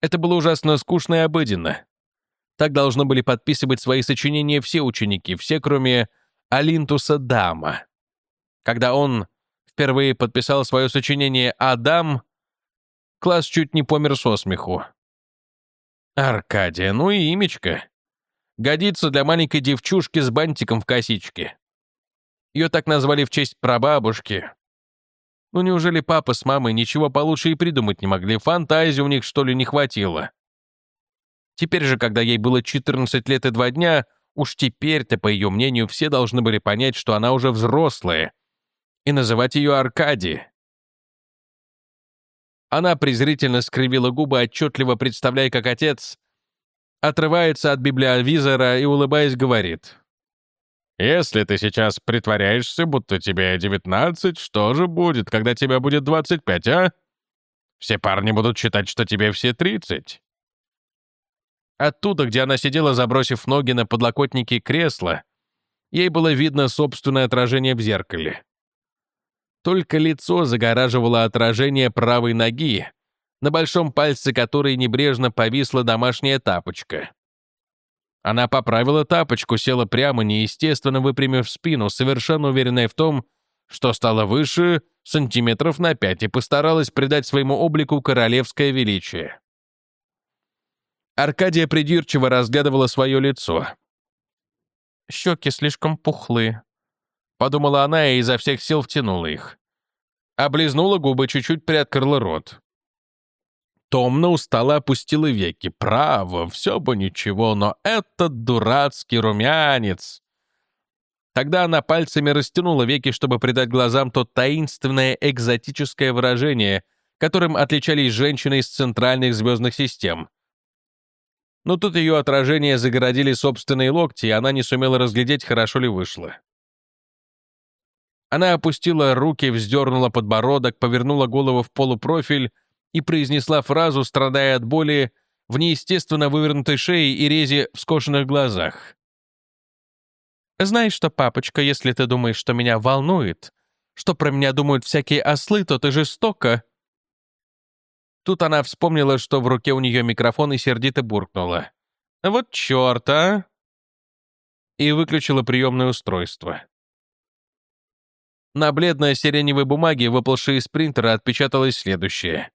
Это было ужасно скучно и обыденно. Так должны были подписывать свои сочинения все ученики, все, кроме Алинтуса Дама. Когда он впервые подписал свое сочинение «Адам», класс чуть не помер со смеху. Аркадия, ну и имечко. Годится для маленькой девчушки с бантиком в косичке. Ее так назвали в честь прабабушки. Ну неужели папа с мамой ничего получше и придумать не могли? Фантазии у них, что ли, не хватило? Теперь же, когда ей было 14 лет и два дня, уж теперь-то, по ее мнению, все должны были понять, что она уже взрослая, и называть ее Аркади. Она презрительно скривила губы, отчетливо представляя, как отец отрывается от библиовизора и, улыбаясь, говорит. «Если ты сейчас притворяешься, будто тебе 19, что же будет, когда тебе будет 25, а? Все парни будут считать, что тебе все 30». Оттуда, где она сидела, забросив ноги на подлокотники кресла, ей было видно собственное отражение в зеркале. Только лицо загораживало отражение правой ноги, на большом пальце которой небрежно повисла домашняя тапочка. Она поправила тапочку, села прямо, неестественно выпрямив спину, совершенно уверенная в том, что стала выше сантиметров на пять и постаралась придать своему облику королевское величие. Аркадия придирчиво разглядывала свое лицо. «Щеки слишком пухлые», — подумала она и изо всех сил втянула их. Облизнула губы, чуть-чуть приоткрыла рот. Томно устала опустила веки. Право, все бы ничего, но этот дурацкий румянец. Тогда она пальцами растянула веки, чтобы придать глазам то таинственное экзотическое выражение, которым отличались женщины из центральных звездных систем. Но тут ее отражение загородили собственные локти, и она не сумела разглядеть, хорошо ли вышло. Она опустила руки, вздернула подбородок, повернула голову в полупрофиль и произнесла фразу, страдая от боли в неестественно вывернутой шее и резе в скошенных глазах. «Знаешь что, папочка, если ты думаешь, что меня волнует, что про меня думают всякие ослы, то ты жестоко». Тут она вспомнила, что в руке у нее микрофон и сердито буркнула. «Вот черт, а!» И выключила приемное устройство. На бледной сиреневой бумаге, выпалшей из принтера, отпечаталось следующее.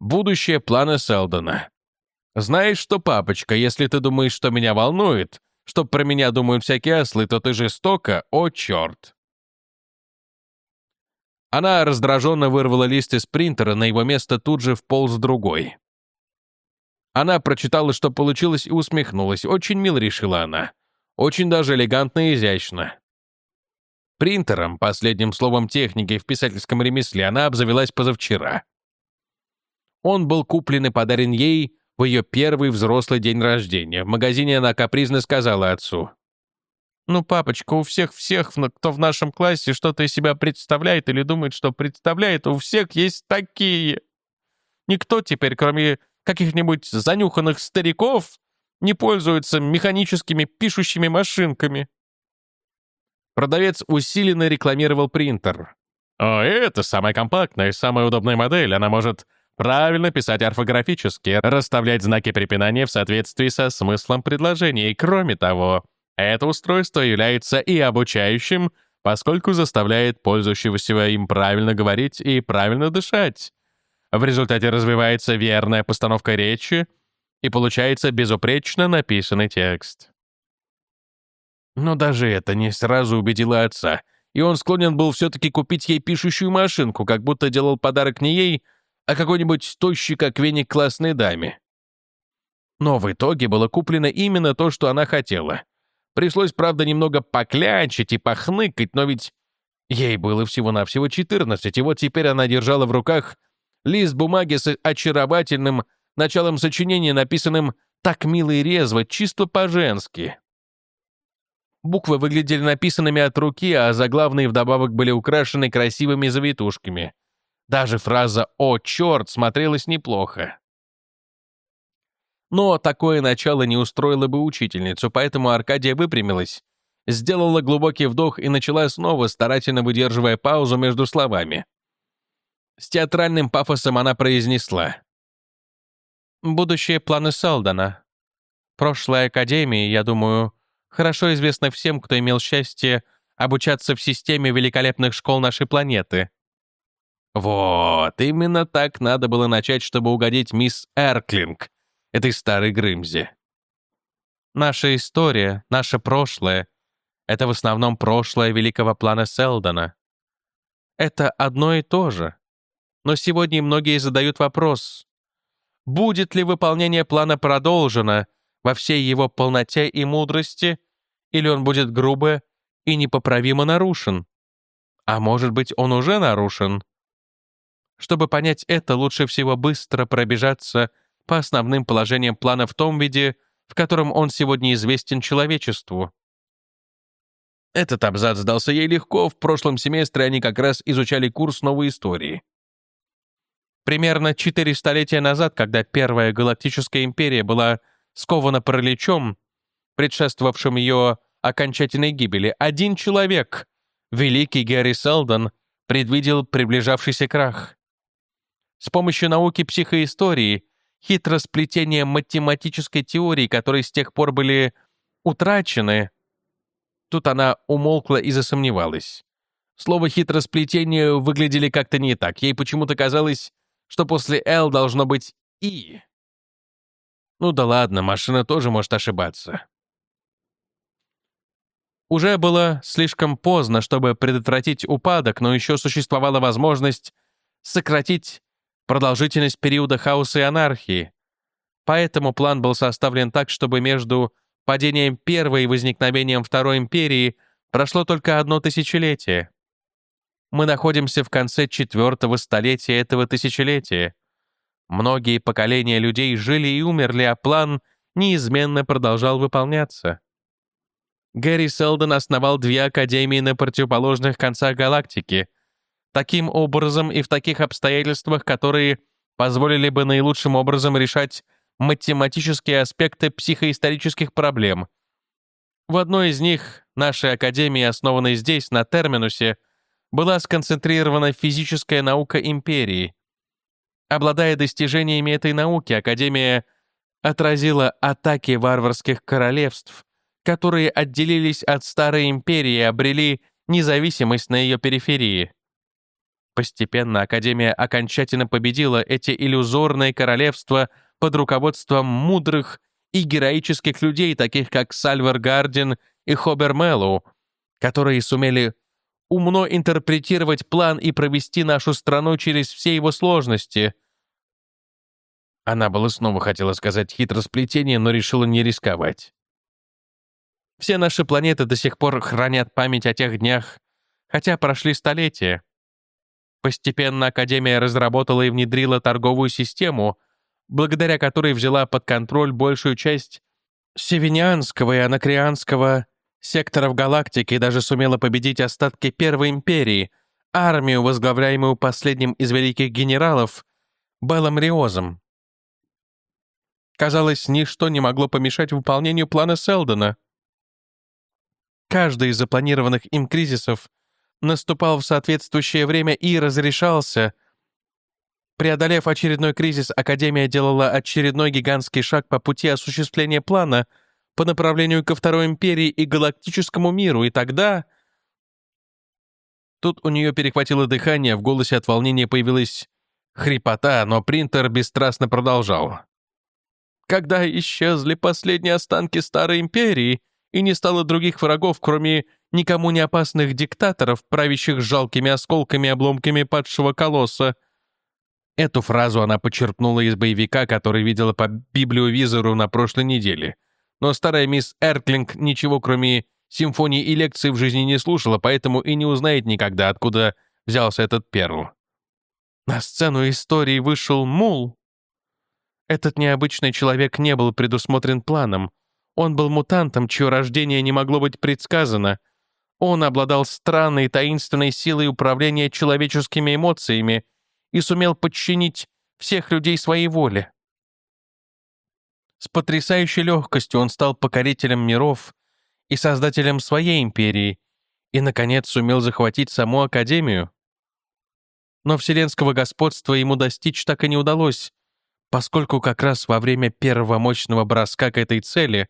Будущее плана Селдона. Знаешь что, папочка, если ты думаешь, что меня волнует, что про меня думают всякие ослы, то ты жестоко, о черт. Она раздраженно вырвала лист из принтера, на его место тут же вполз другой. Она прочитала, что получилось, и усмехнулась. Очень мило решила она. Очень даже элегантно и изящно. Принтером, последним словом техники в писательском ремесле, она обзавелась позавчера. Он был куплен и подарен ей в ее первый взрослый день рождения. В магазине она капризно сказала отцу. «Ну, папочка, у всех-всех, кто в нашем классе что-то из себя представляет или думает, что представляет, у всех есть такие. Никто теперь, кроме каких-нибудь занюханных стариков, не пользуется механическими пишущими машинками». Продавец усиленно рекламировал принтер. «О, это самая компактная и самая удобная модель. Она может Правильно писать орфографически, расставлять знаки препинания в соответствии со смыслом предложения. И кроме того, это устройство является и обучающим, поскольку заставляет пользующегося им правильно говорить и правильно дышать. В результате развивается верная постановка речи, и получается безупречно написанный текст. Но даже это не сразу убедило отца, и он склонен был все-таки купить ей пишущую машинку, как будто делал подарок не ей, а какой-нибудь тощий, как веник, классной даме. Но в итоге было куплено именно то, что она хотела. Пришлось, правда, немного поклянчить и похныкать, но ведь ей было всего-навсего 14, и вот теперь она держала в руках лист бумаги с очаровательным началом сочинения, написанным так мило и резво, чисто по-женски. Буквы выглядели написанными от руки, а заглавные вдобавок были украшены красивыми завитушками. Даже фраза «О, черт!» смотрелась неплохо. Но такое начало не устроило бы учительницу, поэтому Аркадия выпрямилась, сделала глубокий вдох и начала снова, старательно выдерживая паузу между словами. С театральным пафосом она произнесла. «Будущие планы Селдона. Прошлое Академии, я думаю, хорошо известно всем, кто имел счастье обучаться в системе великолепных школ нашей планеты. Вот, именно так надо было начать, чтобы угодить мисс Эрклинг, этой старой Грымзе. Наша история, наше прошлое — это в основном прошлое великого плана Селдона. Это одно и то же. Но сегодня многие задают вопрос, будет ли выполнение плана продолжено во всей его полноте и мудрости, или он будет грубо и непоправимо нарушен? А может быть, он уже нарушен? Чтобы понять это, лучше всего быстро пробежаться по основным положениям плана в том виде, в котором он сегодня известен человечеству. Этот абзац сдался ей легко, в прошлом семестре они как раз изучали курс новой истории. Примерно четыре столетия назад, когда Первая Галактическая Империя была скована параличом, предшествовавшим ее окончательной гибели, один человек, великий Гэри Селдон, предвидел приближавшийся крах. С помощью науки психоистории, хитросплетения математической теории, которые с тех пор были утрачены, тут она умолкла и засомневалась. Слово «хитросплетение» выглядели как-то не так. Ей почему-то казалось, что после «Л» должно быть «И». Ну да ладно, машина тоже может ошибаться. Уже было слишком поздно, чтобы предотвратить упадок, но еще существовала возможность сократить продолжительность периода хаоса и анархии. Поэтому план был составлен так, чтобы между падением Первой и возникновением Второй империи прошло только одно тысячелетие. Мы находимся в конце четвертого столетия этого тысячелетия. Многие поколения людей жили и умерли, а план неизменно продолжал выполняться. Гэри Селдон основал две академии на противоположных концах галактики, таким образом и в таких обстоятельствах, которые позволили бы наилучшим образом решать математические аспекты психоисторических проблем. В одной из них, нашей академии, основанной здесь, на Терминусе, была сконцентрирована физическая наука империи. Обладая достижениями этой науки, Академия отразила атаки варварских королевств, которые отделились от Старой империи и обрели независимость на ее периферии. Постепенно Академия окончательно победила эти иллюзорные королевства под руководством мудрых и героических людей, таких как Сальвар Гардин и Хобер Меллоу, которые сумели умно интерпретировать план и провести нашу страну через все его сложности. Она была снова хотела сказать хитросплетение, но решила не рисковать. Все наши планеты до сих пор хранят память о тех днях, хотя прошли столетия. Постепенно Академия разработала и внедрила торговую систему, благодаря которой взяла под контроль большую часть севинианского и анакреанского секторов галактики и даже сумела победить остатки Первой Империи, армию, возглавляемую последним из великих генералов, Беллом Риозом. Казалось, ничто не могло помешать выполнению плана Селдона. Каждый из запланированных им кризисов наступал в соответствующее время и разрешался. Преодолев очередной кризис, Академия делала очередной гигантский шаг по пути осуществления плана по направлению ко Второй Империи и галактическому миру, и тогда... Тут у нее перехватило дыхание, в голосе от волнения появилась Хрипота, но принтер бесстрастно продолжал. Когда исчезли последние останки Старой Империи, и не стало других врагов, кроме никому не опасных диктаторов, правящих жалкими осколками и обломками падшего колосса. Эту фразу она почерпнула из боевика, который видела по библиовизору на прошлой неделе. Но старая мисс Эрклинг ничего, кроме симфонии и лекций в жизни не слушала, поэтому и не узнает никогда, откуда взялся этот перл. На сцену истории вышел Мул. Этот необычный человек не был предусмотрен планом. Он был мутантом, чье рождение не могло быть предсказано. Он обладал странной таинственной силой управления человеческими эмоциями и сумел подчинить всех людей своей воле. С потрясающей легкостью он стал покорителем миров и создателем своей империи и, наконец, сумел захватить саму Академию. Но вселенского господства ему достичь так и не удалось, поскольку как раз во время первого мощного броска к этой цели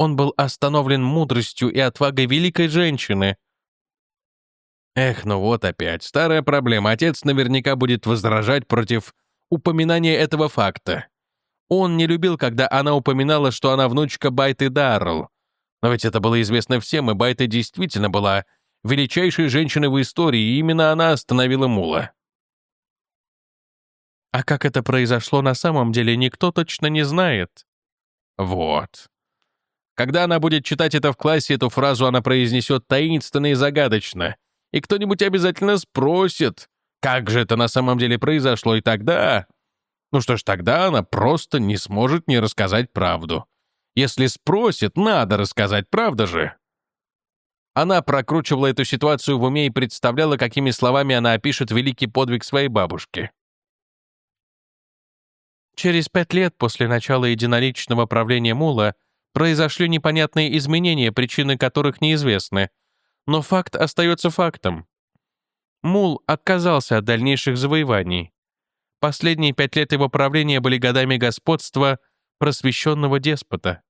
он был остановлен мудростью и отвагой великой женщины. Эх, ну вот опять, старая проблема. Отец наверняка будет возражать против упоминания этого факта. Он не любил, когда она упоминала, что она внучка Байты Даррелл. Но ведь это было известно всем, и Байта действительно была величайшей женщиной в истории, и именно она остановила Мула. А как это произошло на самом деле, никто точно не знает. Вот. Когда она будет читать это в классе, эту фразу она произнесет таинственно и загадочно. И кто-нибудь обязательно спросит, как же это на самом деле произошло, и тогда... Ну что ж, тогда она просто не сможет не рассказать правду. Если спросит, надо рассказать, правда же? Она прокручивала эту ситуацию в уме и представляла, какими словами она опишет великий подвиг своей бабушки. Через пять лет после начала единоличного правления Мула произошли непонятные изменения, причины которых неизвестны. Но факт остается фактом. Мул отказался от дальнейших завоеваний. Последние пять лет его правления были годами господства просвещенного деспота.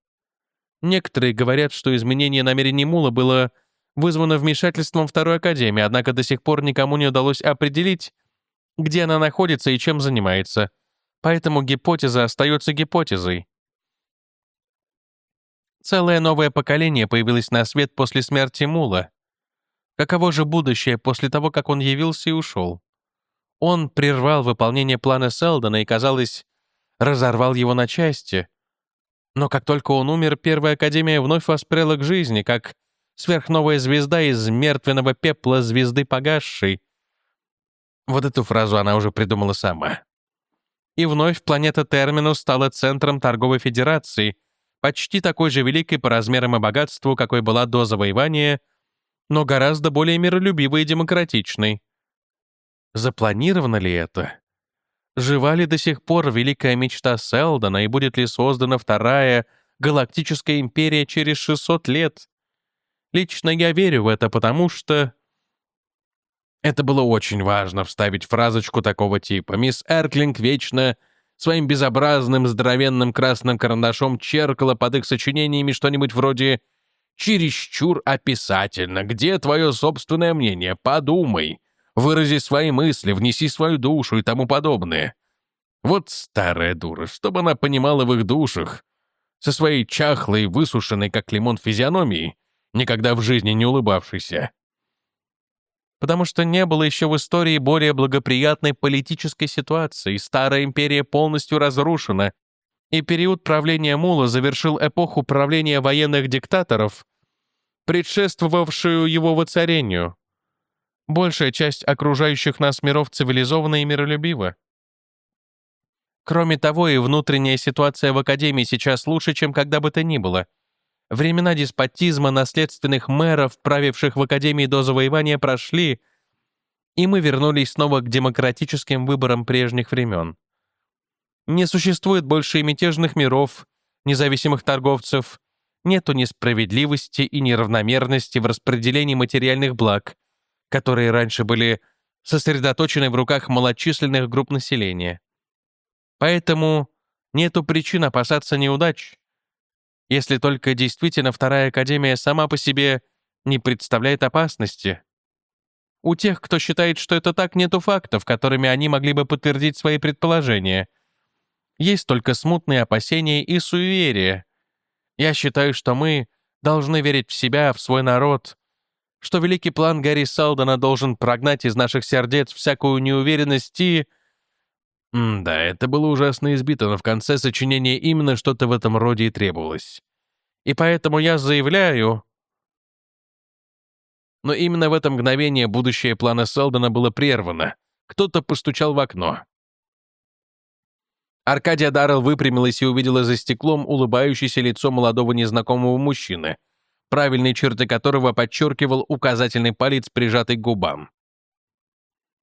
Некоторые говорят, что изменение намерений Мула было вызвано вмешательством Второй Академии, однако до сих пор никому не удалось определить, где она находится и чем занимается, поэтому гипотеза остается гипотезой. Целое новое поколение появилось на свет после смерти Мула. Каково же будущее после того, как он явился и ушел? Он прервал выполнение плана Селдона и, казалось, разорвал его на части. Но как только он умер, Первая Академия вновь воспряла к жизни, как сверхновая звезда из мертвенного пепла звезды погасшей. Вот эту фразу она уже придумала сама. И вновь планета Терминус стала центром торговой федерации — почти такой же великой по размерам и богатству, какой была до завоевания, но гораздо более миролюбивой и демократичной. Запланировано ли это? Жива ли до сих пор великая мечта Селдона и будет ли создана вторая галактическая империя через 600 лет? Лично я верю в это, потому что... Это было очень важно вставить фразочку такого типа. Мисс Эрклинг вечно своим безобразным здоровенным красным карандашом черкала под их сочинениями что-нибудь вроде «чересчур описательно, где твое собственное мнение, подумай, вырази свои мысли, внеси свою душу и тому подобное». Вот старая дура, чтобы она понимала в их душах, со своей чахлой, высушенной, как лимон, физиономией, никогда в жизни не улыбавшейся потому что не было еще в истории более благоприятной политической ситуации, старая империя полностью разрушена, и период правления Мула завершил эпоху правления военных диктаторов, предшествовавшую его воцарению. Большая часть окружающих нас миров цивилизована и миролюбива. Кроме того, и внутренняя ситуация в Академии сейчас лучше, чем когда бы то ни было — Времена деспотизма наследственных мэров, правивших в Академии до завоевания, прошли, и мы вернулись снова к демократическим выборам прежних времен. Не существует больше и мятежных миров, независимых торговцев, нету несправедливости и неравномерности в распределении материальных благ, которые раньше были сосредоточены в руках малочисленных групп населения. Поэтому нету причин опасаться неудач, если только действительно Вторая Академия сама по себе не представляет опасности. У тех, кто считает, что это так, нету фактов, которыми они могли бы подтвердить свои предположения. Есть только смутные опасения и суеверия. Я считаю, что мы должны верить в себя, в свой народ, что великий план Гарри Салдена должен прогнать из наших сердец всякую неуверенность и... М да, это было ужасно избито, но в конце сочинения именно что-то в этом роде и требовалось. И поэтому я заявляю... Но именно в это мгновение будущее плана Селдона было прервано. Кто-то постучал в окно. Аркадия Даррелл выпрямилась и увидела за стеклом улыбающееся лицо молодого незнакомого мужчины, правильные черты которого подчеркивал указательный палец, прижатый к губам.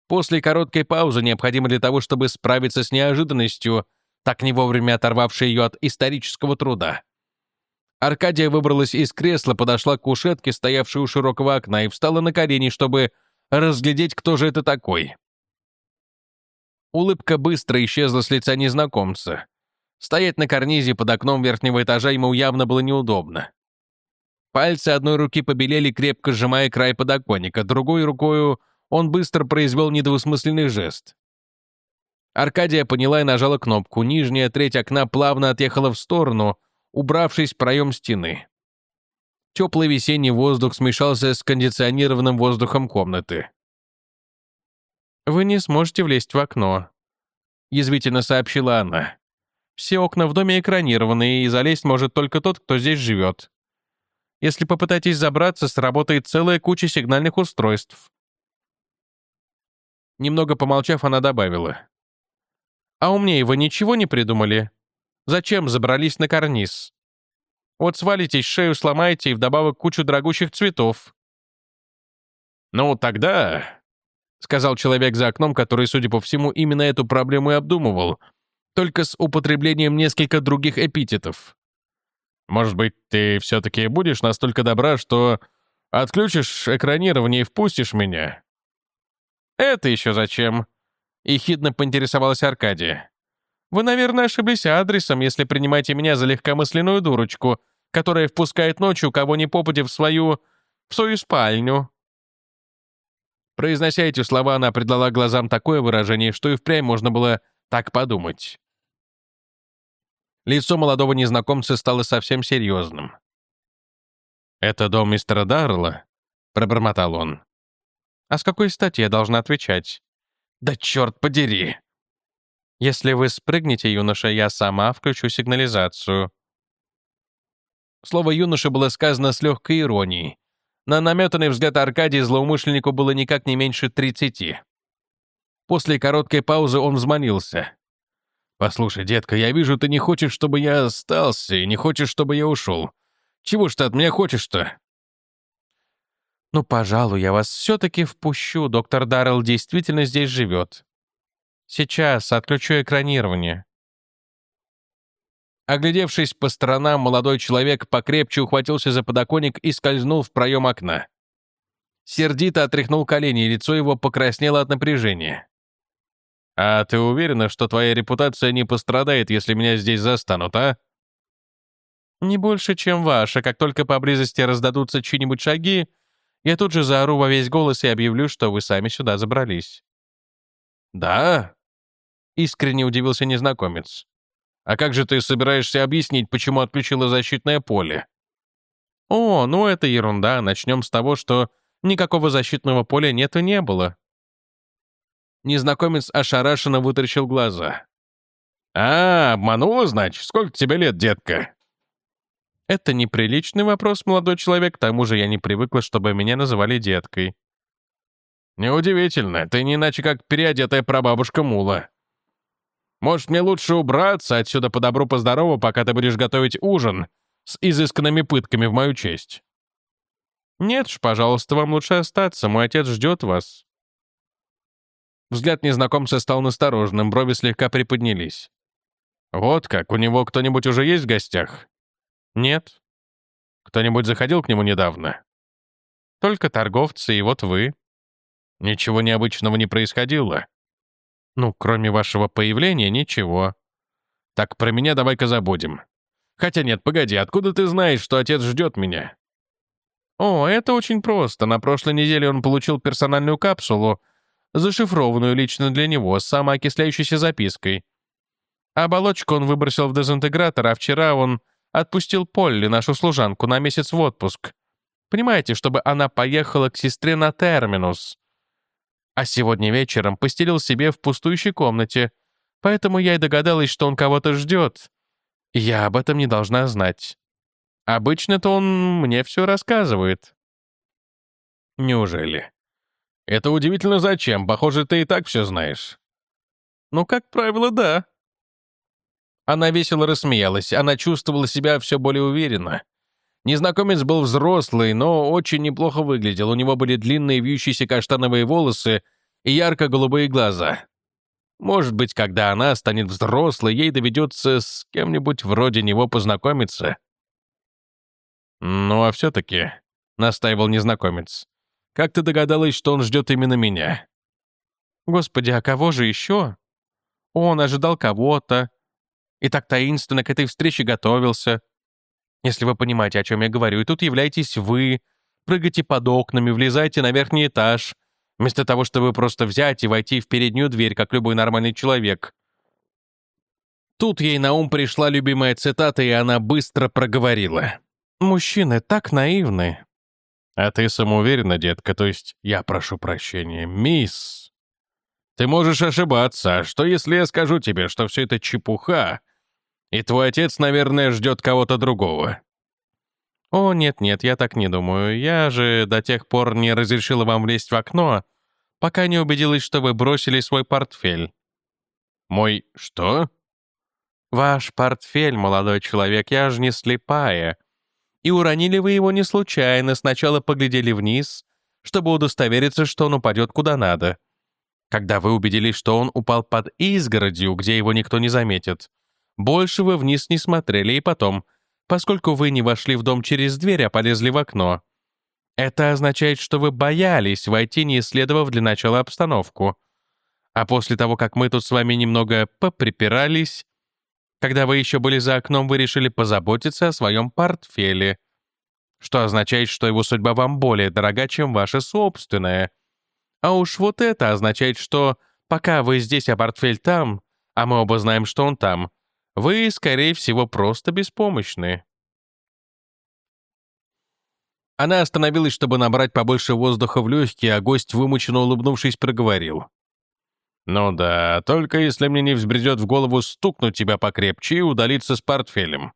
После короткой паузы, необходимой для того, чтобы справиться с неожиданностью, так не вовремя оторвавшей ее от исторического труда. Аркадия выбралась из кресла, подошла к кушетке, стоявшей у широкого окна, и встала на колени, чтобы разглядеть, кто же это такой. Улыбка быстро исчезла с лица незнакомца. Стоять на карнизе под окном верхнего этажа ему явно было неудобно. Пальцы одной руки побелели, крепко сжимая край подоконника, другой рукою он быстро произвел недвусмысленный жест. Аркадия поняла и нажала кнопку. Нижняя треть окна плавно отъехала в сторону, убравшись в проем стены. Теплый весенний воздух смешался с кондиционированным воздухом комнаты. «Вы не сможете влезть в окно», — язвительно сообщила она. «Все окна в доме экранированы, и залезть может только тот, кто здесь живет. Если попытаетесь забраться, сработает целая куча сигнальных устройств. Немного помолчав, она добавила. «А умнее вы ничего не придумали? Зачем забрались на карниз? Вот свалитесь, шею сломаете и вдобавок кучу дорогущих цветов». «Ну, тогда...» — сказал человек за окном, который, судя по всему, именно эту проблему и обдумывал, только с употреблением нескольких других эпитетов. «Может быть, ты все-таки будешь настолько добра, что отключишь экранирование и впустишь меня?» «Это еще зачем?» — ехидно поинтересовалась Аркадия. «Вы, наверное, ошиблись адресом, если принимаете меня за легкомысленную дурочку, которая впускает ночью кого ни попадя в свою... в свою спальню». Произнося эти слова, она придала глазам такое выражение, что и впрямь можно было так подумать. Лицо молодого незнакомца стало совсем серьезным. «Это дом мистера Даррелла?» — пробормотал он. А с какой стати я должна отвечать? Да черт подери! Если вы спрыгнете, юноша, я сама включу сигнализацию. Слово «юноша» было сказано с легкой иронией. На наметанный взгляд Аркадии злоумышленнику было никак не меньше тридцати. После короткой паузы он взмолился. «Послушай, детка, я вижу, ты не хочешь, чтобы я остался, и не хочешь, чтобы я ушел. Чего ж ты от меня хочешь-то?» «Ну, пожалуй, я вас все-таки впущу. Доктор Даррелл действительно здесь живет. Сейчас отключу экранирование». Оглядевшись по сторонам, молодой человек покрепче ухватился за подоконник и скользнул в проем окна. Сердито отряхнул колени, и лицо его покраснело от напряжения. «А ты уверена, что твоя репутация не пострадает, если меня здесь застанут, а?» «Не больше, чем ваша. Как только поблизости раздадутся чьи-нибудь шаги, я тут же заору во весь голос и объявлю, что вы сами сюда забрались». «Да?» — искренне удивился незнакомец. «А как же ты собираешься объяснить, почему отключила защитное поле?» «О, ну это ерунда. Начнем с того, что никакого защитного поля нет и не было». Незнакомец ошарашенно вытаращил глаза. «А, обманула, значит? Сколько тебе лет, детка?» Это неприличный вопрос, молодой человек, к тому же я не привыкла, чтобы меня называли деткой. Неудивительно, ты не иначе как переодетая прабабушка Мула. Может, мне лучше убраться отсюда по добру, по здорову, пока ты будешь готовить ужин с изысканными пытками в мою честь? Нет ж, пожалуйста, вам лучше остаться, мой отец ждет вас. Взгляд незнакомца стал настороженным, брови слегка приподнялись. Вот как, у него кто-нибудь уже есть в гостях? «Нет». «Кто-нибудь заходил к нему недавно?» «Только торговцы, и вот вы». «Ничего необычного не происходило?» «Ну, кроме вашего появления, ничего». «Так про меня давай-ка забудем. Хотя нет, погоди, откуда ты знаешь, что отец ждет меня?» О, это очень просто. На прошлой неделе он получил персональную капсулу, зашифрованную лично для него, с самоокисляющейся запиской. Оболочку он выбросил в дезинтегратор, а вчера он отпустил Полли, нашу служанку, на месяц в отпуск. Понимаете, чтобы она поехала к сестре на терминус. А сегодня вечером постелил себе в пустующей комнате, поэтому я и догадалась, что он кого-то ждет. Я об этом не должна знать. Обычно-то он мне все рассказывает. Неужели? Это удивительно зачем? Похоже, ты и так все знаешь. Ну, как правило, да. Она весело рассмеялась. Она чувствовала себя все более уверенно. Незнакомец был взрослый, но очень неплохо выглядел. У него были длинные вьющиеся каштановые волосы и ярко-голубые глаза. Может быть, когда она станет взрослой, ей доведется с кем-нибудь вроде него познакомиться. «Ну, а все-таки», — настаивал незнакомец, — «как ты догадалась, что он ждет именно меня?» «Господи, а кого же еще?» «Он ожидал кого-то, и так таинственно к этой встрече готовился. Если вы понимаете, о чем я говорю, и тут являетесь вы, прыгаете под окнами, влезаете на верхний этаж, вместо того, чтобы просто взять и войти в переднюю дверь, как любой нормальный человек. Тут ей на ум пришла любимая цитата, и она быстро проговорила. «Мужчины так наивны». «А ты самоуверена, детка, то есть, я прошу прощения, мисс?» «Ты можешь ошибаться, а что если я скажу тебе, что все это чепуха, и твой отец, наверное, ждет кого-то другого. О, нет-нет, я так не думаю. Я же до тех пор не разрешила вам влезть в окно, пока не убедилась, что вы бросили свой портфель. Мой что? Ваш портфель, молодой человек, я же не слепая. И уронили вы его не случайно, сначала поглядели вниз, чтобы удостовериться, что он упадет куда надо. Когда вы убедились, что он упал под изгородью, где его никто не заметит, больше вы вниз не смотрели, и потом, поскольку вы не вошли в дом через дверь, а полезли в окно. Это означает, что вы боялись войти, не исследовав для начала обстановку. А после того, как мы тут с вами немного поприпирались, когда вы еще были за окном, вы решили позаботиться о своем портфеле, что означает, что его судьба вам более дорога, чем ваша собственная. А уж вот это означает, что пока вы здесь, а портфель там, а мы оба знаем, что он там, вы, скорее всего, просто беспомощны. Она остановилась, чтобы набрать побольше воздуха в легкие, а гость, вымученно улыбнувшись, проговорил. «Ну да, только если мне не взбредет в голову стукнуть тебя покрепче и удалиться с портфелем».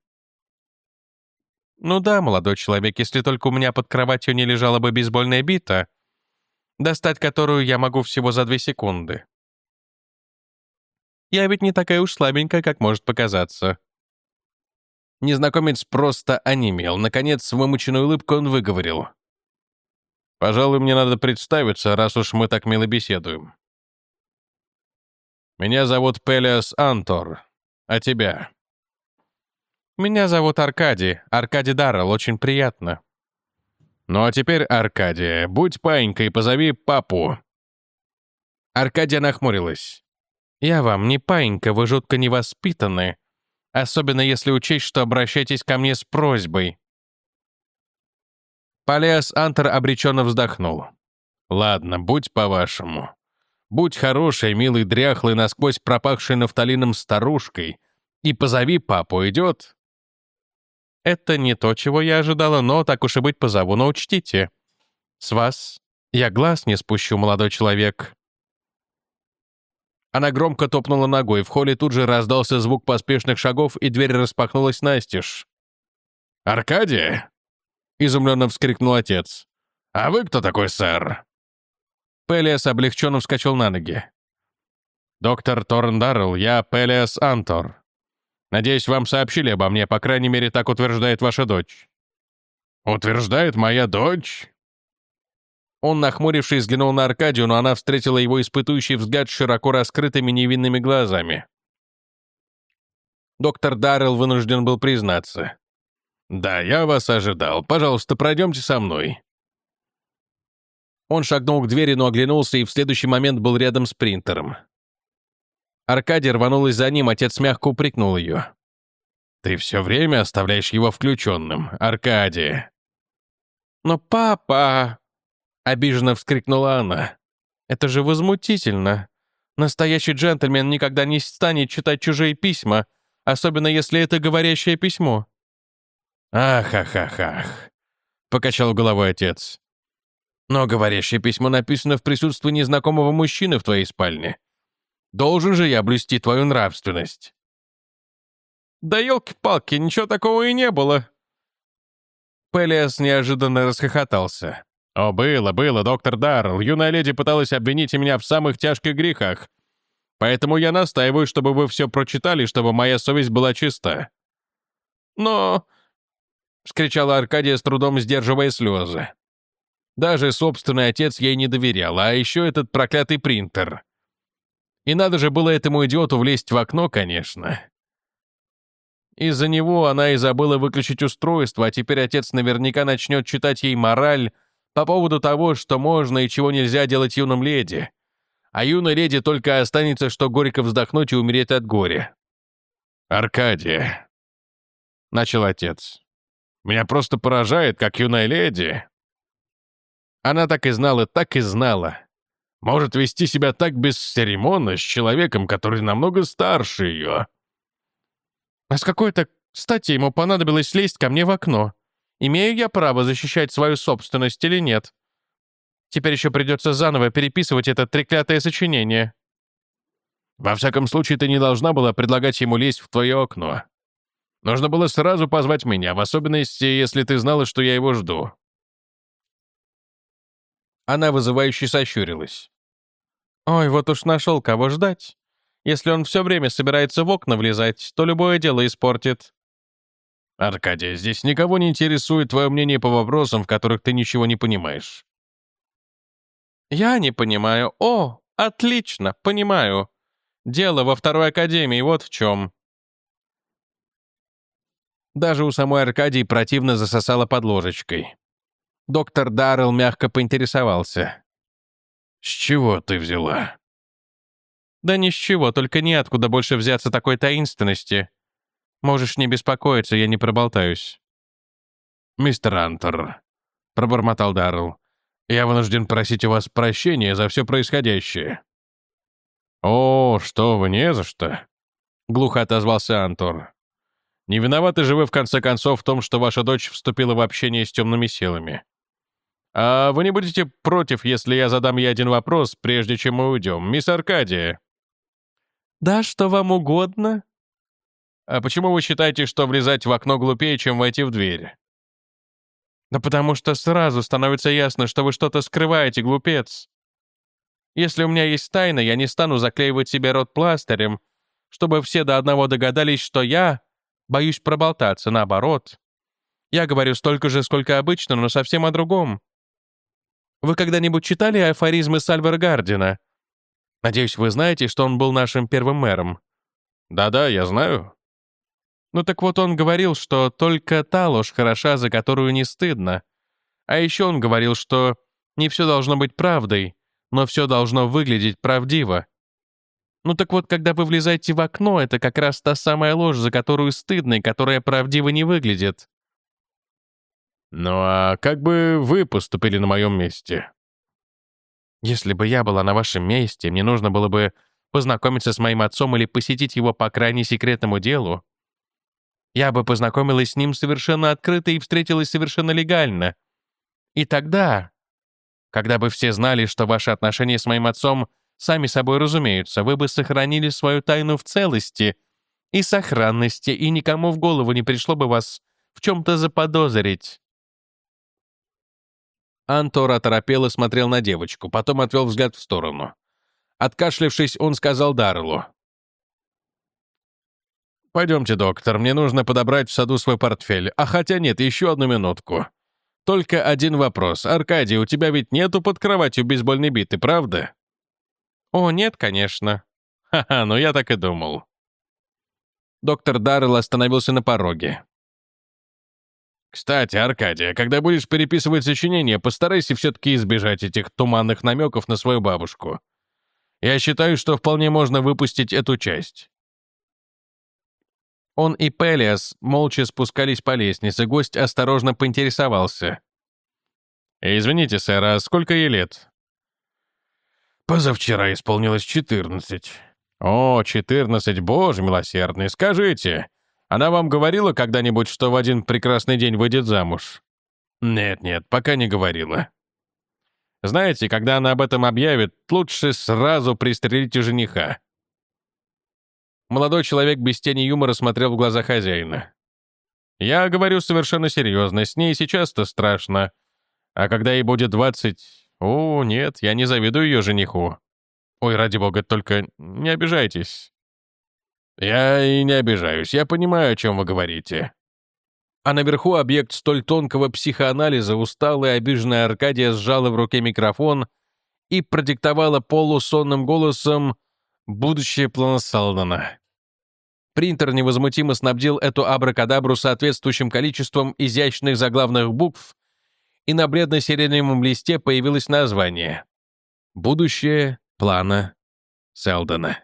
«Ну да, молодой человек, если только у меня под кроватью не лежала бы бейсбольная бита, достать которую я могу всего за две секунды. Я ведь не такая уж слабенькая, как может показаться». Незнакомец просто онемел. Наконец, с вымученной улыбкой он выговорил. «Пожалуй, мне надо представиться, раз уж мы так мило беседуем. Меня зовут Пелиас Антор. А тебя?» «Меня зовут Аркадий. Аркадий Даррелл. Очень приятно». «Ну а теперь, Аркадия, будь паинькой позови папу». Аркадия нахмурилась. «Я вам не паинька, вы жутко невоспитаны. Особенно если учесть, что обращаетесь ко мне с просьбой». Полиас Антер обреченно вздохнул. «Ладно, будь по-вашему. Будь хорошей, милой, дряхлой, насквозь пропахшей нафталином старушкой, и позови папу, идет?» «Это не то, чего я ожидала, но так уж и быть позову, но учтите. С вас я глаз не спущу, молодой человек. Она громко топнула ногой, в холле тут же раздался звук поспешных шагов, и дверь распахнулась настежь. «Аркадия?» — изумленно вскрикнул отец. «А вы кто такой, сэр?» Пелиас облегченно вскочил на ноги. «Доктор Торн я Пелиас Антор. Надеюсь, вам сообщили обо мне, по крайней мере, так утверждает ваша дочь». «Утверждает моя дочь?» Он, нахмурившись, взглянул на Аркадию, но она встретила его испытующий взгляд широко раскрытыми невинными глазами. Доктор Даррелл вынужден был признаться. «Да, я вас ожидал. Пожалуйста, пройдемте со мной». Он шагнул к двери, но оглянулся и в следующий момент был рядом с принтером. Аркадий рванулась за ним, отец мягко упрекнул ее. «Ты все время оставляешь его включенным, Аркадий». «Но папа!» — обиженно вскрикнула она. «Это же возмутительно. Настоящий джентльмен никогда не станет читать чужие письма, особенно если это говорящее письмо». «Ах, ах, ах, ах!» — покачал головой отец. «Но говорящее письмо написано в присутствии незнакомого мужчины в твоей спальне. Должен же я блюсти твою нравственность». «Да елки-палки, ничего такого и не было!» Пелиас неожиданно расхохотался. «О, было, было, доктор Даррелл. Юная леди пыталась обвинить меня в самых тяжких грехах. Поэтому я настаиваю, чтобы вы все прочитали, чтобы моя совесть была чиста». «Но...» — вскричала Аркадия с трудом сдерживая слезы. Даже собственный отец ей не доверял, а еще этот проклятый принтер. И надо же было этому идиоту влезть в окно, конечно. Из-за него она и забыла выключить устройство, а теперь отец наверняка начнет читать ей мораль по поводу того, что можно и чего нельзя делать юным леди. А юной леди только останется, что горько вздохнуть и умереть от горя. «Аркадия», — начал отец, — «меня просто поражает, как юная леди». Она так и знала, так и знала. Может вести себя так бесцеремонно с человеком, который намного старше ее. А с какой-то стати ему понадобилось лезть ко мне в окно? Имею я право защищать свою собственность или нет? Теперь еще придется заново переписывать это треклятое сочинение. Во всяком случае, ты не должна была предлагать ему лезть в твое окно. Нужно было сразу позвать меня, в особенности, если ты знала, что я его жду. Она вызывающе сощурилась. «Ой, вот уж нашел, кого ждать. Если он все время собирается в окна влезать, то любое дело испортит». «Аркадия, здесь никого не интересует твое мнение по вопросам, в которых ты ничего не понимаешь». «Я не понимаю. О, отлично, понимаю. Дело во второй академии, вот в чем». Даже у самой Аркадии противно засосало под ложечкой. Доктор Даррелл мягко поинтересовался. «С чего ты взяла?» «Да ни с чего, только неоткуда больше взяться такой таинственности. Можешь не беспокоиться, я не проболтаюсь». «Мистер Антер», — пробормотал Даррелл, «я вынужден просить у вас прощения за все происходящее». «О, что вы, не за что», — глухо отозвался Антор. «Не виноваты же вы, в конце концов, в том, что ваша дочь вступила в общение с темными силами. А вы не будете против, если я задам ей один вопрос, прежде чем мы уйдем, мисс Аркадия?» «Да, что вам угодно?» «А почему вы считаете, что влезать в окно глупее, чем войти в дверь?» «Да потому что сразу становится ясно, что вы что-то скрываете, глупец. Если у меня есть тайна, я не стану заклеивать себе рот пластырем, чтобы все до одного догадались, что я боюсь проболтаться, наоборот. Я говорю столько же, сколько обычно, но совсем о другом. Вы когда-нибудь читали афоризмы Сальвер Гардина? Надеюсь, вы знаете, что он был нашим первым мэром. Да-да, я знаю. Ну так вот он говорил, что только та ложь хороша, за которую не стыдно. А еще он говорил, что не все должно быть правдой, но все должно выглядеть правдиво. Ну так вот, когда вы влезаете в окно, это как раз та самая ложь, за которую стыдно и которая правдиво не выглядит. Ну а как бы вы поступили на моем месте? Если бы я была на вашем месте, мне нужно было бы познакомиться с моим отцом или посетить его по крайне секретному делу. Я бы познакомилась с ним совершенно открыто и встретилась совершенно легально. И тогда, когда бы все знали, что ваши отношения с моим отцом сами собой разумеются, вы бы сохранили свою тайну в целости и сохранности, и никому в голову не пришло бы вас в чем-то заподозрить. Антор оторопело смотрел на девочку, потом отвел взгляд в сторону. Откашлившись, он сказал Дарлу. «Пойдемте, доктор, мне нужно подобрать в саду свой портфель. А хотя нет, еще одну минутку. Только один вопрос. Аркадий, у тебя ведь нету под кроватью бейсбольной биты, правда?» «О, нет, конечно». «Ха-ха, ну я так и думал». Доктор Даррелл остановился на пороге. Кстати, Аркадия, когда будешь переписывать сочинение, постарайся все-таки избежать этих туманных намеков на свою бабушку. Я считаю, что вполне можно выпустить эту часть. Он и Пелиас молча спускались по лестнице, гость осторожно поинтересовался. «Извините, сэр, а сколько ей лет?» «Позавчера исполнилось четырнадцать». «О, четырнадцать, боже милосердный, скажите, она вам говорила когда-нибудь, что в один прекрасный день выйдет замуж?» «Нет-нет, пока не говорила». «Знаете, когда она об этом объявит, лучше сразу пристрелите жениха». Молодой человек без тени юмора смотрел в глаза хозяина. «Я говорю совершенно серьезно, с ней сейчас-то страшно. А когда ей будет двадцать... О, нет, я не завидую ее жениху. Ой, ради бога, только не обижайтесь». «Я и не обижаюсь, я понимаю, о чем вы говорите». А наверху объект столь тонкого психоанализа, усталая обиженная Аркадия сжала в руке микрофон и продиктовала полусонным голосом «Будущее плана Салдана». Принтер невозмутимо снабдил эту абракадабру соответствующим количеством изящных заглавных букв, и на бледно-сиреневом листе появилось название «Будущее плана Селдона».